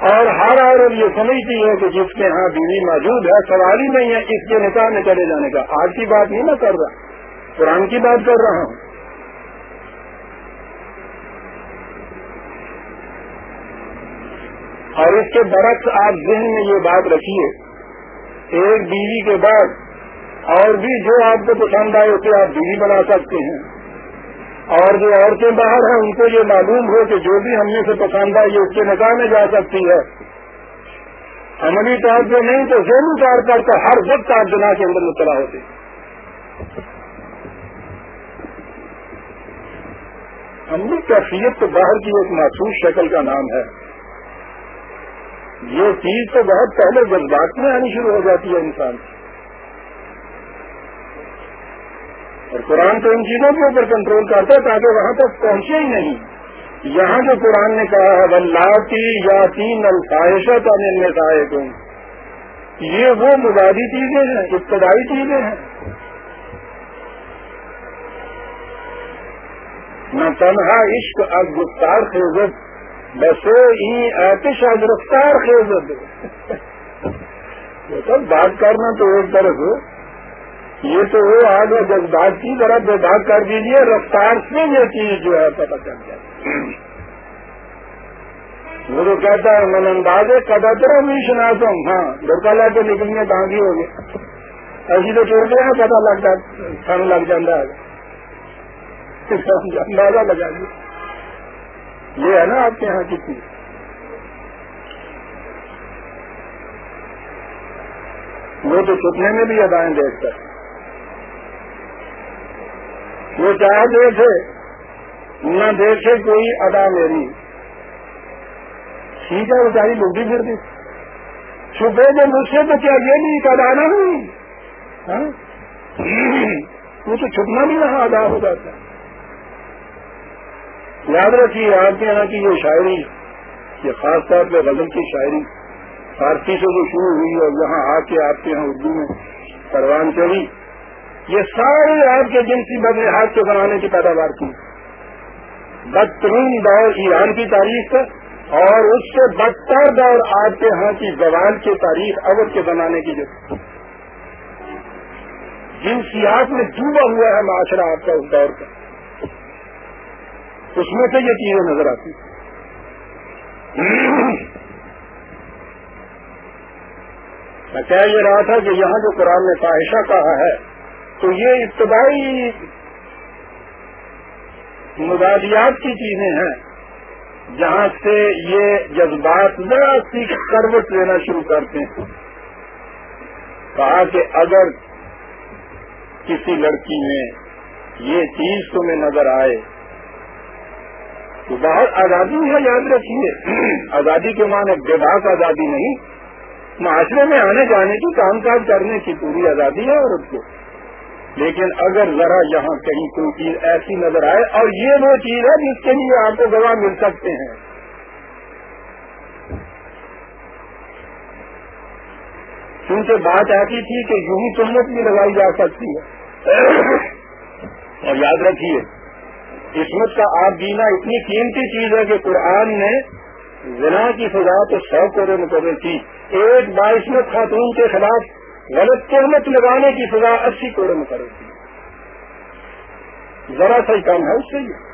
اور ہر عورت یہ سمجھتی ہے کہ جس کے ہاں بیوی موجود ہے سوال ہی نہیں ہے، اس کے نکاح میں چلے جانے کا۔ آج کی بات نہیں میں کر رہا قرآن کی بات کر رہا ہوں۔ اور اس کے برعکس آپ ذہن میں یہ بات رکھیے، ایک بیوی کے بعد اور بھی جو آپ کو پسند آئے اسے آپ بیوی بنا سکتے ہیں۔ اور جو عورتیں باہر ہیں، ان کو یہ معلوم ہو کہ جو بھی ہم نے سے پسند آئی اس کے نکاح میں جا سکتی ہے۔ عملی طور پہ نہیں تو ذہنی طور پر تو ہر وقت آپ جنا کے اندر مبتلا ہوتے۔ عملی کیفیت تو باہر کی، ایک محسوس شکل کا نام ہے۔ یہ چیز تو بہت پہلے جذبات میں آنی شروع ہو جاتی ہے انسان اور قرآن تو ان چیزوں کے اوپر کنٹرول کرتا ہے تاکہ وہاں تک پہنچے ہی نہیں۔ یہاں جو قرآن نے کہا ہے ولاتی یا تین الفائشہ کا یہ وہ مزادی چیزیں ہیں، ابتدائی چیزیں ہیں۔ نہ تنہا عشق اب گفتار خیزت بسو ہی آتش اب رفتار خیزت سب بات کرنا تو ایک طرف یہ تو وہ آگ ہے جذبات کی طرح بے کر دیجیے رفتار سے یہ چیز جو ہے، پتہ چل جائے۔ وہ تو کہتا ہے، من اندازے قدر بھی سناتا ہوں۔ ہاں لڑکا لا کے نکلنے ڈانگی ہو گیا۔ ایسی تو چھوڑ گیا پتا لگ جاتا سن لگ جاتا ہے اندازہ لگا دیا یہ ہے نا آپ کے یہاں کی چیز۔ وہ تو چھپنے میں بھی ادائیں دیکھتا ہے۔ وہ چاہتے تھے نہ دیکھے کوئی ادا میری۔ ٹھیک ہے بیچاری لوگ پھر دی چھپے جو مجھ سے تو کیا یہ نہیں کرانا نہیں ہاں؟ وہ تو چھپنا بھی وہاں ادا ہو جاتا۔ یاد رکھیے آپ کے یہاں کی یہ شاعری، یہ خاص طور پہ غزل کی شاعری، فارسی سے جو شروع ہوئی اور یہاں آ کے آپ کے یہاں اردو میں پروان چڑھی۔ یہ سارے آپ کے جنسی بدلے ہاتھ کے بنانے کی پیداوار کی۔ بدترین دور ایران کی تاریخ کا اور اس سے بدتر دور آپ کے ہاں کی زبان کی تاریخ اول کے بنانے کی جو۔ جنسیات میں ڈوبا ہوا ہے معاشرہ آپ کا اس دور کا۔ اس میں سے یہ چیزیں نظر آتی۔ میں کہہ یہ رہا تھا کہ یہاں جو قرآن نے فاحشہ کہا ہے تو یہ ابتدائی مدادیات کی چیزیں ہیں جہاں سے یہ جذبات ذرا سی کروٹ لینا شروع کرتے ہیں۔ کہا کہ اگر کسی لڑکی میں یہ چیز تمہیں نظر آئے تو بہت آزادی ہے، یاد رکھیے۔ آزادی کے معنی بےباک آزادی نہیں۔ معاشرے میں آنے جانے کی، کام کاج کرنے کی پوری آزادی ہے عورت کو۔ لیکن اگر ذرا یہاں کہیں کوئی چیز ایسی نظر آئے، اور یہ وہ چیز ہے جس کے لیے آپ کو گواہ مل سکتے ہیں۔ کیونکہ بات ایسی تھی کہ یوں ہی سنت بھی لگائی جا سکتی ہے۔ اور یاد رکھیے قسمت کا آپ جینا اتنی قیمتی چیز ہے کہ قرآن نے زنا کی سزا تو سو کروڑ مقرر کی۔ ایک بائیس میں خاتون کے خلاف غلط قیمت لگانے کی سزا اسی کوڑے میں کرے گی ذرا سا ہی کام ہے اس سے یہ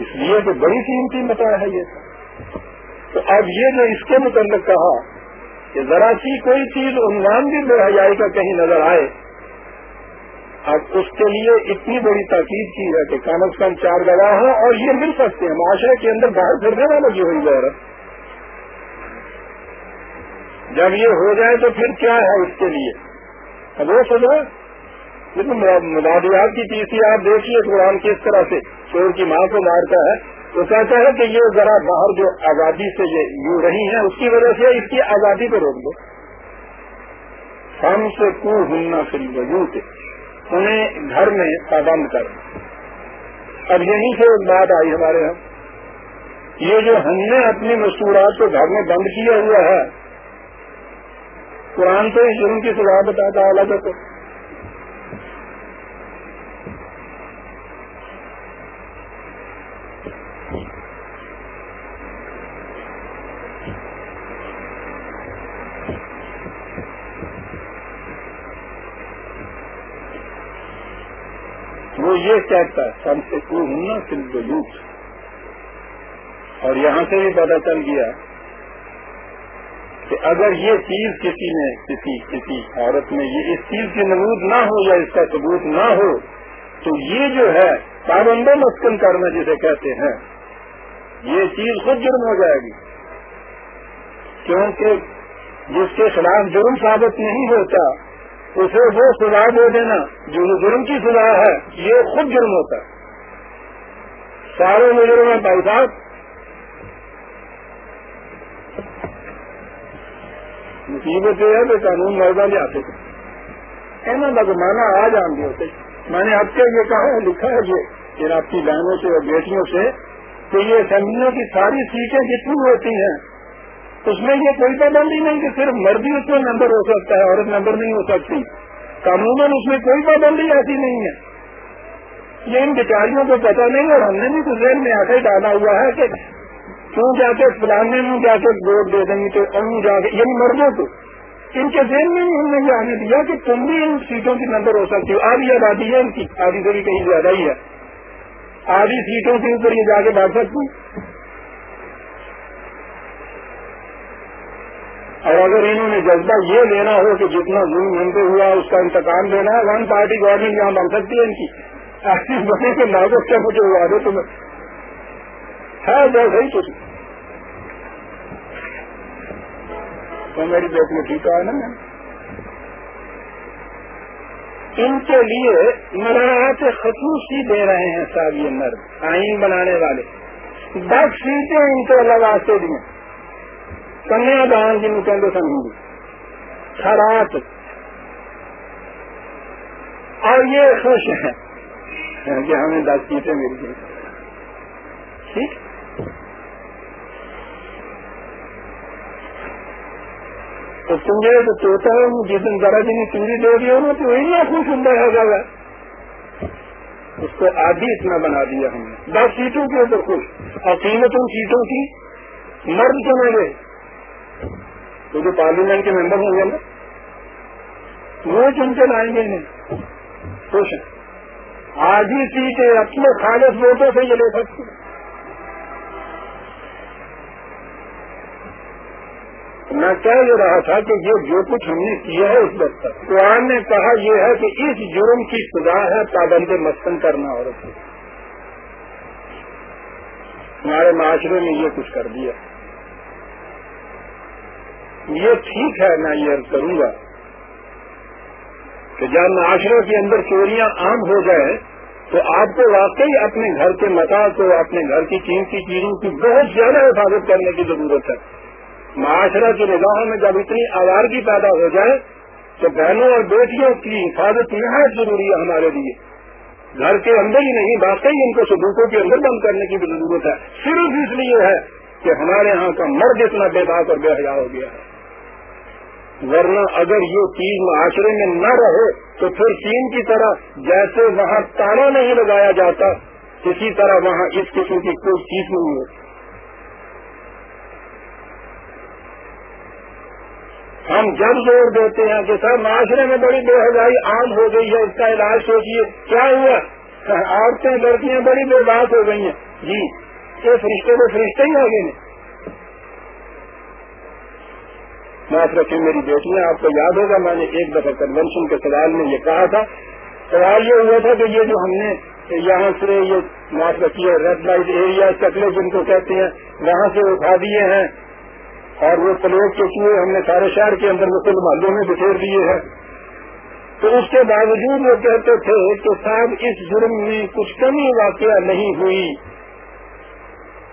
اس لیے کہ بڑی قیمتی متا ہے یہ۔ تو اب یہ جو اس کے متعلق کہا کہ ذرا سی کوئی چیز عنوان بھی بے حیائی کا کہیں نظر آئے، اب اس کے لیے اتنی بڑی تاکید کی ہے کہ کم از کم چار گواہ ہوں اور یہ مل سکتے ہیں، معاشرے کے اندر باہر پھرنے والا جو ہوئی غورت جب یہ ہو جائے تو پھر کیا ہے اس کے لیے؟ اب وہ سب لیکن مبادیات کی تیسری آپ دیکھیے قرآن کس طرح سے چور کی ماں کو مارتا ہے تو کہتا ہے کہ یہ ذرا باہر جو آزادی سے یہ یوں رہی ہیں، اس کی وجہ سے اس کی آزادی کو روک دو۔ ہم سے کو ہننا فری وجو سے انہیں گھر میں پابند کر۔ اب یہیں سے ایک بات آئی ہمارے یہاں۔ یہ جو ہم نے اپنی مستورات کو گھر میں بند کیا ہوا ہے قرآن تو جرم کی سزا بتاتا الگ کو وہ یہ کہتا ہے سب سے کو ہوں نا صرف اور یہاں سے بھی پتا چل گیا کہ اگر یہ چیز کسی نے، کسی کسی عورت میں یہ اس چیز کی نمود نہ ہو یا اس کا ثبوت نہ ہو، تو یہ جو ہے پابند مسکن کرنا جسے کہتے ہیں، یہ چیز خود جرم ہو جائے گی۔ کیونکہ جس کے خلاف جرم ثابت نہیں ہوتا، اسے وہ سزا دے دینا جو جرم کی سزا ہے، یہ خود جرم ہوتا۔ سارے مجرم ہیں بھائی صاحب مصیبت یہ ہے کہ قانون موضوع لے آتے تھے۔ اینا لگمانا آ جان دے ہوتے میں نے اب کے یہ کہا ہے، لکھا ہے یہ آپ کی بہنوں سے اور بیٹیوں سے کہ یہ اسمبلیوں کی ساری سیٹیں جتنی ہوتی ہیں، اس میں یہ کوئی پابندی نہیں کہ صرف مرضی اس میں نمبر ہو سکتا ہے، عورت نمبر نہیں ہو سکتی۔ قانون اس میں کوئی پابندی ایسی نہیں ہے۔ یہ ان بیچاریوں کو پتا نہیں اور ہم نے بھی کچھ ذہن میں ایسا ہی ڈالا ہوا ہے کہ کیوں جا کے فلانے میں جا کے ووٹ دے دیں گے تو ان جا کے یعنی مردوں کو۔ ان کے ذہن میں ہم نے یہ آنے دیا کہ تم بھی ان سیٹوں کی نمبر ہو سکتی ہو۔ آدھی آبادی ہے ان کی۔ آدھی سے بھی کہیں زیادہ ہی ہے۔ آدھی سیٹوں کے اوپر یہ جا کے بیٹھ سکتی اور اگر انہوں نے جذبہ یہ لینا ہو کہ جتنا ظلم ان کو ہوا، اس کا انتقام دینا ہے ون پارٹی گورنمنٹ یہاں بن سکتی ہے ان کی۔ ایسی بنے کے لاگو کیا مجھے ہوا دے تمہیں ہے جیسے ہی کچھ۔ تو میری بیٹی ٹھیک ہے نا۔ ان کے لیے مراحت خصوصی دے رہے ہیں صاحب یہ مرد، آئین بنانے والے۔ دس سیٹیں ان کو اللہ واسطے دیے کنیا دان جن کو سمجھ خرات اور یہ خوش ہیں کہ ہمیں دس سیٹیں مل گئی۔ ٹھیک۔ تو تمہیں جو توتا جس دن ذرا دن چوری دے دیا نا، تو وہی نہ خوش ہوں ہے اس کو آدھی اتنا بنا دیا ہم نے۔ دس سیٹوں کے اوپر خوش۔ اور قیمت ان سیٹوں کی مرد چنے گے تو جو پارلیمنٹ کے ممبر ہوں گے نا، وہ چن کے لائیں گے خوش آدھی سیٹیں اپنے خالص ووٹوں سے یہ لے سکتے میں کہہ یہ رہا تھا کہ یہ جو کچھ ہم نے کیا ہے اس وقت تک قرآن نے کہا یہ ہے کہ اس جرم کی سزا ہے پابند مسکن کرنا عورت کو ہمارے معاشرے میں یہ کچھ کر دیا۔ یہ ٹھیک ہے میں یہ کروں گا کہ جب معاشرے کے اندر چوریاں عام ہو جائے تو آپ کو واقعی اپنے گھر کے متا کو، اپنے گھر کی قیمتی چیزوں کی بہت زیادہ حفاظت کرنے کی ضرورت ہے۔ معاشرہ کی نگاہوں میں جب اتنی آوارگی پیدا ہو جائے تو بہنوں اور بیٹیوں کی حفاظت نہایت ضروری ہے ہمارے لیے۔ گھر کے اندر ہی نہیں، واقعی ان کو سبوکوں کے اندر بند کرنے کی بھی ضرورت ہے۔ صرف اس لیے ہے کہ ہمارے ہاں کا مرد اتنا بے بات اور بے حیا ہو گیا ہے۔ ورنہ اگر یہ چیز معاشرے میں نہ رہے تو پھر چین کی طرح جیسے وہاں تالا نہیں لگایا جاتا، اسی طرح وہاں اس قسم کی کوئی چیز نہیں ہوتی ہم جب زور دیتے ہیں کہ سر معاشرے میں بڑی بے حضائی عام ہو گئی ہے، اس کا علاج سوچیے کیا ہوا؟ عورتیں لڑکیاں بڑی بے ہو گئی ہیں۔ جی یہ فرشتے کو فرشتے ہی گئے معاف رکھیں میری بیٹیاں آپ کو یاد ہوگا میں نے ایک دفعہ کنونشن کے سوال میں یہ کہا تھا۔ سوال یہ ہوا تھا کہ یہ جو ہم نے یہاں سے یہ معاف رکھیے ریڈ لائٹ ایریا چکلے جن کو کہتے ہیں، وہاں سے اٹھا دیے ہیں۔ اور وہ پلوٹ کے چوہے ہم نے سارے شہر کے اندر مسلم محلوں میں بکھیر دیے ہیں۔ تو اس کے باوجود وہ کہتے تھے کہ صاحب، اس جرم میں کچھ کمی واقعہ نہیں ہوئی۔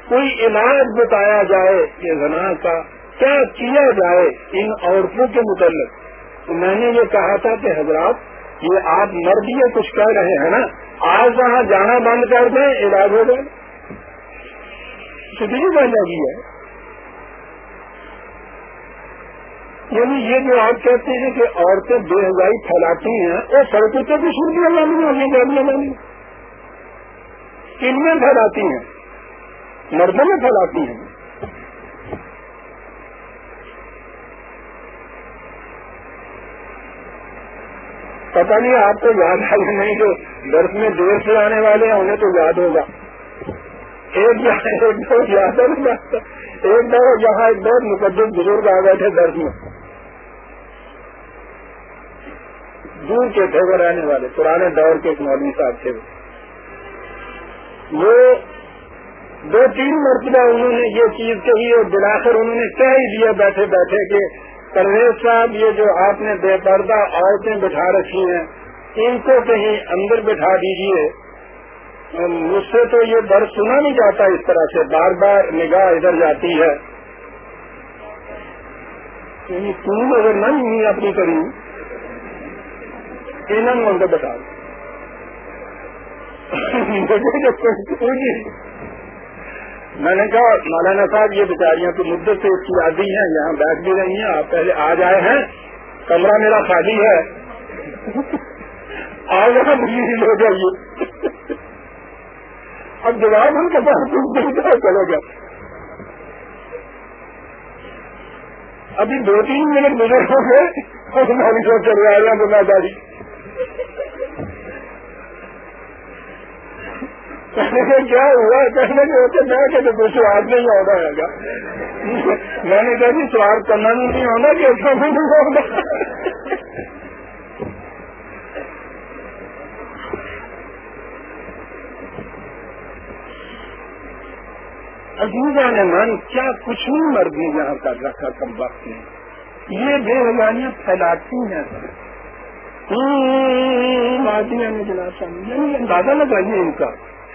کوئی علاج بتایا جائے کہ زنا کا کیا کیا جائے ان عورتوں کے متعلق؟ تو میں نے یہ کہا تھا کہ حضرات، یہ آپ مرد یہ کچھ کہہ رہے ہیں نا؟ آج وہاں جانا بند کر دیں، علاج ہو جائے۔ کتنی بہن گی ہے یعنی یہ جو آپ کہتے ہیں کہ عورتیں بے حضائی پھیلاتی ہیں، وہ سڑکوں پہ بھی سن دیا جانی ہونے گاڑیاں لانی کن میں پھیلاتی ہیں، مردوں میں پھیلاتی ہیں۔ پتا نہیں، آپ کو یاد ہے نہیں جو درد میں دیر سے آنے والے ہیں، انہیں تو یاد ہوگا۔ ایک دو یاد ایک دو یہاں ایک بہت مقدس بزرگ آ گئے تھے درد میں۔ دور کے تھے وہ رہنے والے، پرانے دور کے ایک مولوی صاحب تھے وہ۔ دو تین مرتبہ انہوں نے یہ چیز کہی اور دلاخر انہوں نے کہہ ہی دیا بیٹھے بیٹھے کہ پرویز صاحب، یہ جو آپ نے بے پردہ عورتیں بٹھا رکھی ہیں، ان کو کہیں اندر بٹھا دیجیے مجھ سے تو یہ درد سنا نہیں جاتا اس طرح سے۔ بار بار نگاہ ادھر جاتی ہے۔ یعنی تم اگر نہ اپنی کری انہوں نے بتا میں نے کہا، مولانا صاحب، یہ بیچاریاں تو مدت سے اس کی عادی ہیں، یہاں بیٹھ بھی رہی ہیں، آپ پہلے آ جائے ہیں۔ کمرہ میرا خالی ہے۔ آج یہاں بجلی ہو جائیے۔ اب جواب ہم کے پاس چلو گا ابھی دو تین منٹ گزر ہو گئے، اور ہماری سوچ چل رہا ہے بنا داری سے کیا ہوا؟ کہنے کے ہوتے میں کہ کوئی سواد نہیں ہونا ہے گا میں نے کہا کہ سواد کرنا نہیں ہونا، کہ اچھا نہیں ہوگا عجیبہ نے من کیا کچھ نہیں مرضی یہاں کر رکھا کم وقت میں؟ یہ بے روانیاں پھیلاتی ہیں۔ سر مادیاں نے جلاتا نہیں اندازہ لگائیے ان کا،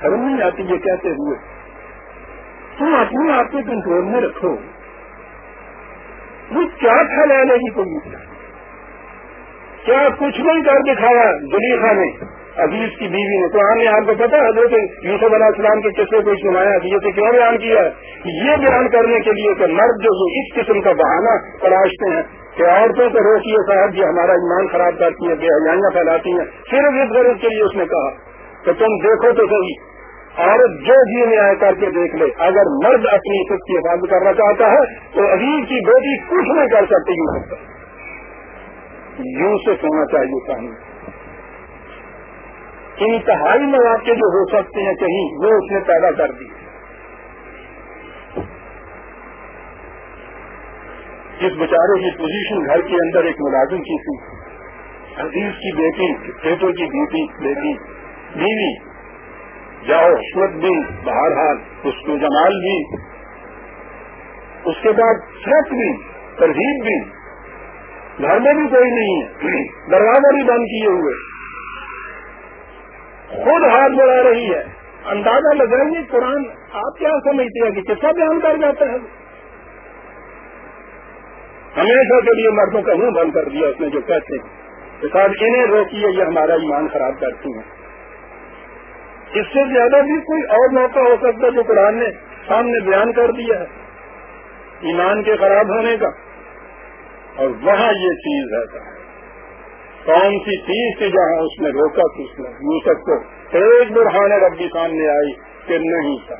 شرم نہیں آتی یہ کہتے ہوئے۔ تم اپنے آپ کو کنٹرول میں رکھو۔ وہ کیا پھیلانے کی کوئی کیا کچھ نہیں کر دکھایا دلیفا نے۔ عزیز کی بیوی نے تو نے آپ کو پتا حضرت یوسف علیہ السلام کے قصے کو سنایا یہ سے کیوں بیان کیا؟ یہ بیان کرنے کے لیے کہ مرد جو اس قسم کا بہانہ تلاشتے ہیں کہ عورتوں کو روکیے صاحب جو ہمارا ایمان خراب کرتی ہیں، بے حیاں پھیلاتی ہیں۔ صرف اس غرض کے لیے اس نے کہا کہ تم دیکھو تو صحیح، عورت جو جی میں آئے کر کے دیکھ لے، اگر مرد اپنی عزت کی حفاظت کرنا چاہتا ہے تو عزیز کی بیٹی کچھ نہیں کر سکتی۔ یوں سکتا یوں سے سونا چاہیے کہیں انتہائی مواقع جو ہو سکتے ہیں کہیں، وہ اس نے پیدا کر دی۔ جس بیچارے کی پوزیشن گھر کے اندر ایک ملازم کی تھی، عزیز کی بیٹی بیٹوں کی بیٹی بیٹی، بیوی، جاؤ شوت بھی، بہرحال اس کو جمال بھی۔ اس کے بعد سرت بھی، ترغیب بھی۔ گھر میں بھی کوئی نہیں ہے، دروازہ بھی بند کیے ہوئے۔ خود ہاتھ بڑھا رہی ہے۔ اندازہ لگائیے قرآن آپ کیا سمجھتے ہیں کہ کسا بیان کر جاتا ہے؟ ہمیشہ کے لیے مردوں کا منہ بند کر دیا اس نے جو کہتے ہیں۔ کہ صاحب، انہیں روکیے، یہ ہمارا ایمان خراب کرتی ہیں۔ اس سے زیادہ بھی کوئی اور موقع ہو سکتا جو قرآن نے سامنے بیان کر دیا ہے۔ ایمان کے خراب ہونے کا۔ اور وہاں یہ چیز ہے۔ کون سی چیز تھی جہاں اس نے روکا اس نے یوسف کو ایک برہان ربی سامنے آئی کہ نہیں تھا۔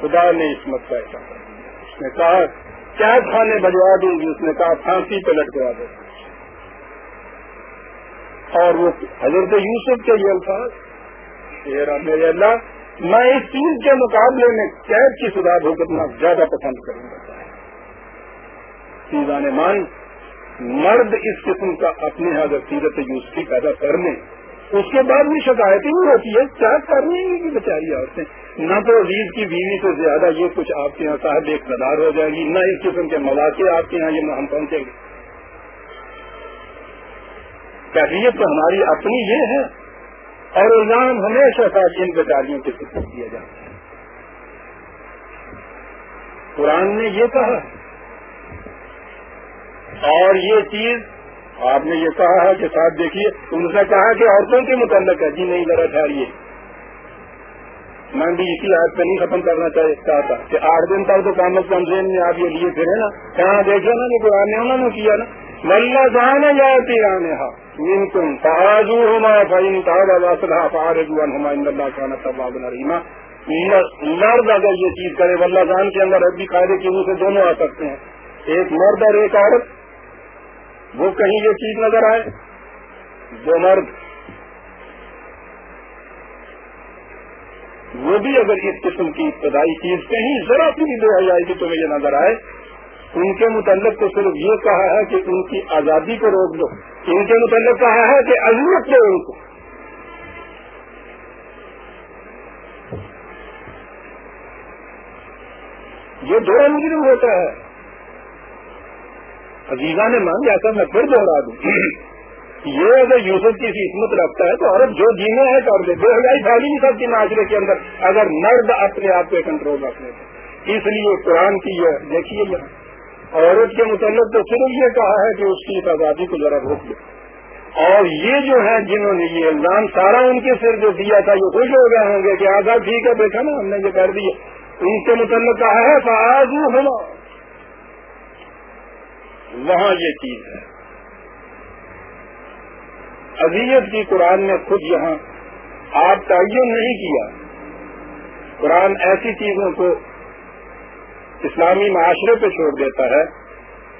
خدا نے اس مت کا ایسا کر دیا اس نے کہا کیا کھانے بجوا دیں گی، اس نے کہا پھانسی پہ لٹکوا دیں اور وہ حضرت یوسف کے یہ الفاظ میرے اللہ، میں اس چیز کے مقابلے میں قید کی سزا بھگتنا زیادہ پسند کروں گا۔ چیزان مان، مرد اس قسم کا اپنے یہاں سیرت یوسفی پیدا کرنے اس کے بعد بھی شکایت ہی ہوتی ہے کیا کرنی ہے کہ بچاری عورتیں۔ نہ تو عزیز کی بیوی سے زیادہ یہ کچھ آپ کے یہاں صاحب اقتدار ہو جائے گی، نہ اس قسم کے مواقع آپ کے یہاں یہ ہم پہنچیں گے۔ کیفیت تو ہماری اپنی یہ ہے، اور الزام ہمیشہ ان بیچاریوں کے سپر کیا جاتا ہے۔ قرآن نے یہ کہا، اور یہ چیز آپ نے یہ کہا ہے کہ ساتھ دیکھیے ان سے کہا کہ عورتوں کے متعلق ہے۔ جی نہیں، ذرا ٹھہریے۔ میں بھی اسی آج پہ نہیں ختم کرنا چاہتا تھا کہ آٹھ دن تک تو کام از کم ٹرین میں آپ یہ لیے پھر نا۔ کہاں دیکھے نا کہ قرآن نے انہوں نے کیا نا۔ ملا جانے جاتی آنے ہاں من تم تازو ہوما فائن تازہ واسلہ فارغ ہما ان اللہ خانہ تباب نریما مرد اگر یہ چیز کرے ولہ جان کے اندر ابھی قاعدے کی سے دونوں آ سکتے ہیں۔ ایک مرد اور ایک عورت۔ وہ کہیں یہ چیز نظر آئے دو مرد۔ وہ بھی اگر اس قسم کی ابتدائی چیز کہیں ذرا سی بھی دو حیائی کی تمہیں یہ نظر آئے، ان کے متعلق تو صرف یہ کہا ہے کہ ان کی آزادی کو روک دو۔ ان کے متعلق کہا ہے کہ عزمت دو ان کو۔ یہ دو مجرم ہوتا ہے۔ عزیزہ نے مانگ ایسا میں پھر دوہرا دوں۔ یہ اگر یوسف کی عصمت رکھتا ہے تو عورت جو جینے ہے کر دے۔ دو ہزار پھیلی نہیں سکتی معاشرے کے اندر اگر مرد اپنے آپ پہ کنٹرول رکھ لیتے اس لیے قرآن کی یہ دیکھیے عورت کے متعلق تو صرف یہ کہا ہے کہ اس کی آزادی کو ذرا روک دے اور یہ جو ہے جنہوں نے یہ الزام سارا ان کے سر جو دیا تھا، یہ خوش ہو گئے ہوں گے کہ آزاد ٹھیک ہے دیکھا نا، ہم نے جو کر دیا۔ ان کے متعلق کہا ہے فآزو ہونا وہاں یہ چیز ہے۔ اذیت کی قرآن نے خود یہاں آپ تعین نہیں کیا۔ قرآن ایسی چیزوں کو اسلامی معاشرے پہ چھوڑ دیتا ہے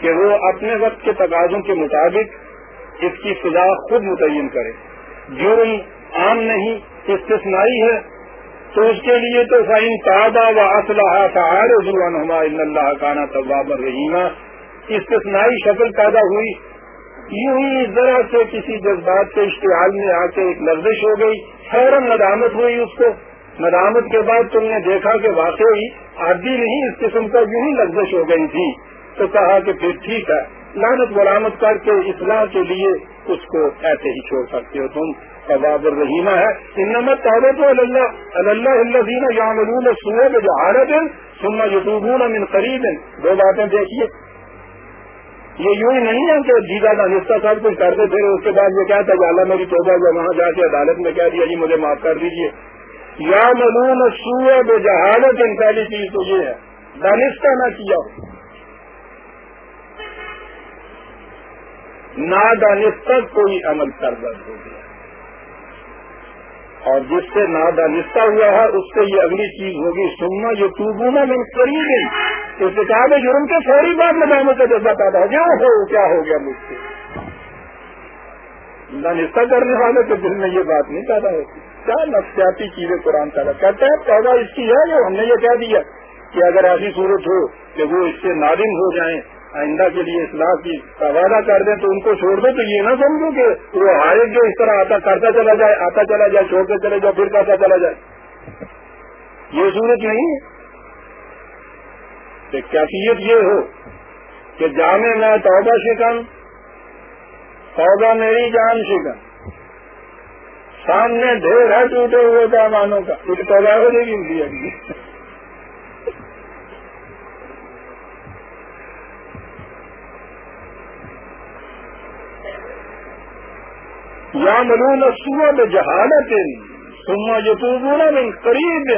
کہ وہ اپنے وقت کے تقاضوں کے مطابق اس کی سزا خود متعین کرے۔ جرم عام نہیں، استثنائی ہے۔ تو اس کے لیے تو فائن تابا و اسلحہ فعال نما اللہ کانا طباب الرحیمہ استثنائی شکل پیدا ہوئی۔ یوں ہی ذرا سے کسی جذبات کے اشتعال میں آ کے ایک لفزش ہو گئی۔ فوراً ندامت ہوئی اس کو۔ ندامت کے بعد تم نے دیکھا کہ واقعی عادی نہیں، اس قسم کا یوں ہی لفزش ہو گئی تھی۔ تو کہا کہ پھر ٹھیک ہے لانت برامد کر کے اصلاح کے لیے اس کو ایسے ہی چھوڑ سکتے ہو تم۔ اباب الرحیمہ ہے۔ ان نمت تو اللہ اللہ اللہ یاملون سوئے میں جو ہے سننا یتوبون من قریب۔ دو باتیں دیکھیے۔ یہ یوں ہی نہیں ہے کہ جیتا کا حصہ سب کچھ کرتے تھے اس کے بعد یہ کیا تھا کہ اللہ میری توبہ جو وہاں جا کے عدالت میں کہہ دیا جی مجھے معاف کر دیجیے یا ملون سوئے بے جہالت ان پہلی چیز تو یہ ہے دانستہ نہ کیا نادانستہ کوئی عمل سرگرد ہو گیا۔ اور جس سے نادانستہ ہوا ہے، اس سے یہ اگلی چیز ہوگی، سننا یہ ٹوبونا میں کری گئی تو کتاب جرم کے فوری بعد میں کا جذبہ پیدا ہو۔ گیا ہو، کیا ہو گیا مجھ سے؟ دانستہ کرنے والے کے دل میں یہ بات نہیں پیدا ہوتی۔ کیا نفسیاتی چیزیں قرآن تعالیٰ کہتے ہیں پیدا اس کی ہے جو ہم نے یہ کہہ دیا کہ اگر ایسی صورت ہو کہ وہ اس سے نادم ہو جائیں آئندہ کے لیے اصلاح کی وعدہ کر دیں تو ان کو چھوڑ دیں تو یہ نہ سمجھو کہ وہ ہر ایک جو اس طرح آتا کرتا چلا جائے، آتا چلا جائے، چھوڑتے چلے جائے، پھر کرتا چلا جائے۔ یہ صورت نہیں ہے۔ کیفیت یہ ہو کہ جامع میں توبہ شکن، توبہ میری جان شکن۔ سامنے ڈھیر ہے ٹوٹے ہوئے پیمانوں کا۔ کچھ توبہ ہو جائے گی یا ملون سو جہالت سما یتوبون من قریب.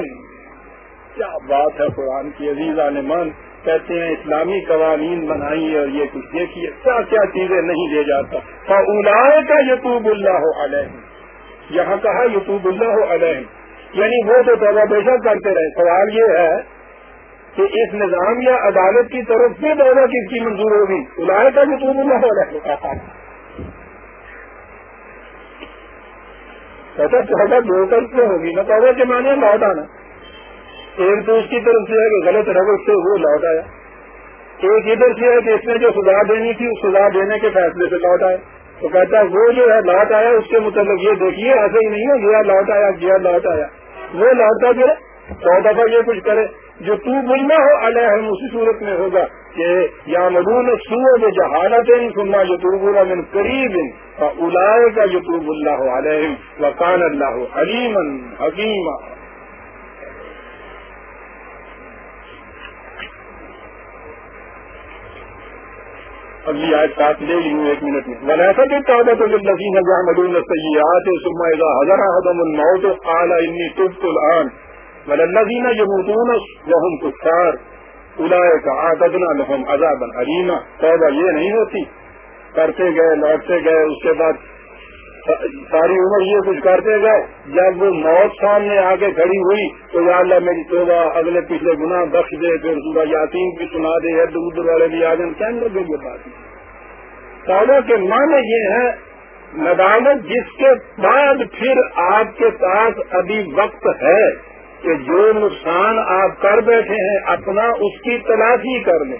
کیا بات ہے قرآن کی عزیز من کہتے ہیں اسلامی قوانین بنائی اور یہ کچھ دیکھیے، کیا کیا چیزیں نہیں دے جاتا؟ اولا کا یتوب اللہ علیہ یہاں کہا یتوب اللہ علیہ یعنی وہ تو توبہ بیشہ کرتے رہے. سوال یہ ہے کہ اس نظام یا عدالت کی طرف سے دورہ کس کی منظور ہوگی؟ الاائے کا یتوب اللہ علیہ کہتا توبہ دو طرف سے ہوگی؟ نا توبہ کے معنی لوٹ آنا۔ ایک تو اس کی طرف سے ہے کہ غلط ربط سے وہ لوٹ آیا۔ ایک ادھر سے ہے کہ اس نے جو سزا دینی تھی، اس سزا دینے کے فیصلے سے لوٹ آیا۔ تو کہتا ہے وہ جو ہے لوٹ آیا، اس کے متعلق یہ دیکھیے، ایسا ہی نہیں ہے گیا لوٹ آیا گیا لوٹ آیا۔ وہ لوٹتا جو سو دفعہ یہ کچھ کرے، جو تو بلنا ہو، علیہ ہم اسی صورت میں ہوگا۔ کہ یا مدون سو جو جہالت سننا یتوب اللہ من قریب الاائے کا یتوب اللہ علیہ وقان اللہ علیم حکیم اگلی آج ساتھ لے لی ہوں ایک منٹ میں۔ ولیسا بھی تعداد الزین جہاں مدون سیاحت سما حضر حضم الموت قال انی تبت الان وللذین یموتون وهم کفار اولئک اعتدنا لهم عذابا علیما توبہ یہ نہیں ہوتی۔ کرتے گئے، لوٹتے گئے، اس کے بعد ساری عمر یہ کچھ کرتے گئے۔ جب وہ موت سامنے آ کے کھڑی ہوئی تو یا اللہ میری توبہ، اگلے پچھلے گناہ بخش دے، پھر صبح یاتین بھی سنا دے ادھر ادھر والے بھی آ جائیں۔ کیا لگے یہ بات توبہ کے معنی یہ ہے ندامت جس کے بعد پھر آپ کے پاس ابھی وقت ہے۔ کہ جو نقصان آپ کر بیٹھے ہیں، اپنا اس کی تلاشی کر لیں۔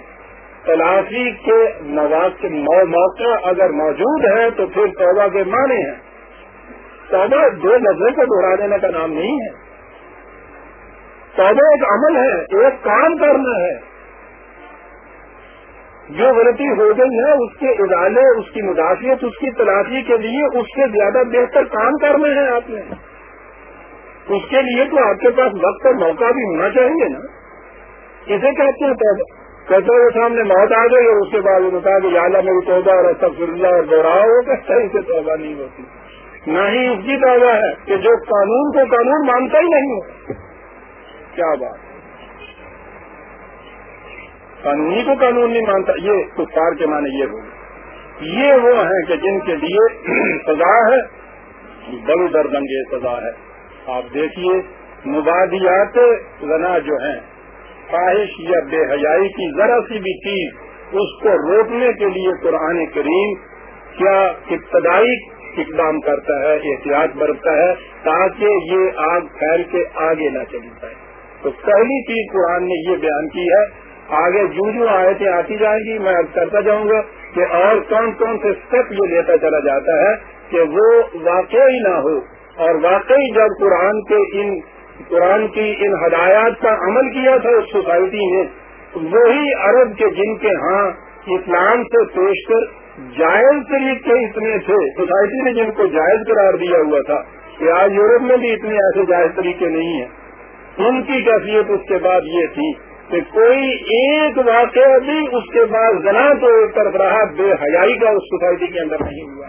تلاشی کے مواقع موقع اگر موجود ہے تو پھر توبہ کے معنی ہیں۔ توبہ دو لفظوں کو دوہرا دینے کا نام نہیں ہے۔ توبہ ایک عمل ہے، ایک کام کرنا ہے۔ جو غلطی ہو گئی ہے، اس کے ادارے اس کی مدافعت، اس کی تلاشی کے لیے اس سے زیادہ بہتر کام کرنے ہیں آپ نے۔ اس کے لیے تو آپ کے پاس وقت اور موقع بھی ہونا چاہیے نا۔ اسے کہتے ہیں کہتے ہیں سامنے موت آ گئی اور اس کے بعد انہوں نے کہا کہ یادہ میری توبہ اور اللہ اور دوہراؤ ہو کہتا ہے اسے توبہ نہیں ہوتی۔ نہ ہی اس کی توبہ ہے کہ جو قانون کو قانون مانتا ہی نہیں ہو۔ کیا بات؟ قانونی کو قانون نہیں مانتا، یہ کفار کے معنی یہ ہوگی یہ وہ ہیں کہ جن کے لیے سزا ہے، بڑی دردنگے سزا ہے۔ آپ دیکھیے، مبادیات زنا جو ہیں، خواہش یا بے حیائی کی ذرا سی بھی چیز اس کو روکنے کے لیے قرآن کریم کیا ابتدائی اقدام کرتا ہے، احتیاط برتتا ہے تاکہ یہ آگ پھیل کے آگے نہ چلی جائے۔ تو پہلی چیز قرآن نے یہ بیان کی ہے، آگے جو جو آیتیں آتی جائیں گی، میں اب کرتا جاؤں گا کہ اور کون کون سے اسٹیپ یہ لیتا چلا جاتا ہے کہ وہ واقعی نہ ہو۔ اور واقعی جب قرآن کے ان قرآن کی ان ہدایات کا عمل کیا تھا اس سوسائٹی میں وہی عرب کے جن کے ہاں اسلام سے پیش کر جائز طریقے اتنے تھے۔ سوسائٹی نے جن کو جائز قرار دیا ہوا تھا، کہ آج یورپ میں بھی اتنے ایسے جائز طریقے نہیں ہیں۔ ان کی کیفیت اس کے بعد یہ تھی کہ کوئی ایک واقعہ بھی اس کے بعد زنا تو ایک طرف رہا، بے حیائی کا اس سوسائٹی کے اندر نہیں ہوا۔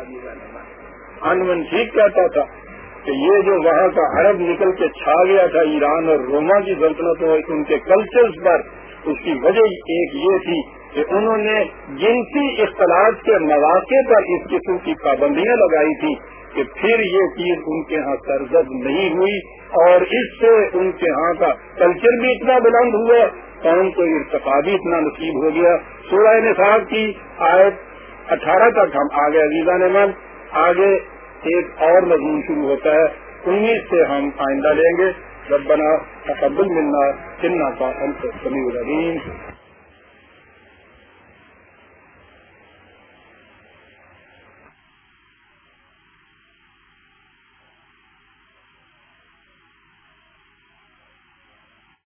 انمن ٹھیک کہتا تھا۔ کہ یہ جو وہاں کا عرب نکل کے چھا گیا تھا ایران اور روما کی سلطنت ان کے کلچرز پر، اس کی وجہ ایک یہ تھی کہ انہوں نے جنسی اختلاط کے مواقع پر اس قسم کی پابندیاں لگائی تھی کہ پھر یہ چیز ان کے ہاں سرزد نہیں ہوئی اور اس سے ان کے ہاں کا کلچر بھی اتنا بلند ہوا، قوم کو ارتقا بھی اتنا نصیب ہو گیا۔ سورہ نصاب کی آیت اٹھارہ تک ہم آگے عزیزہ نمن آگے ایک اور مضمون شروع ہوتا ہے، انیس سے ہم آئندہ لیں گے۔ ربنا تقبل منا چننا کا ہم سمی الرحیم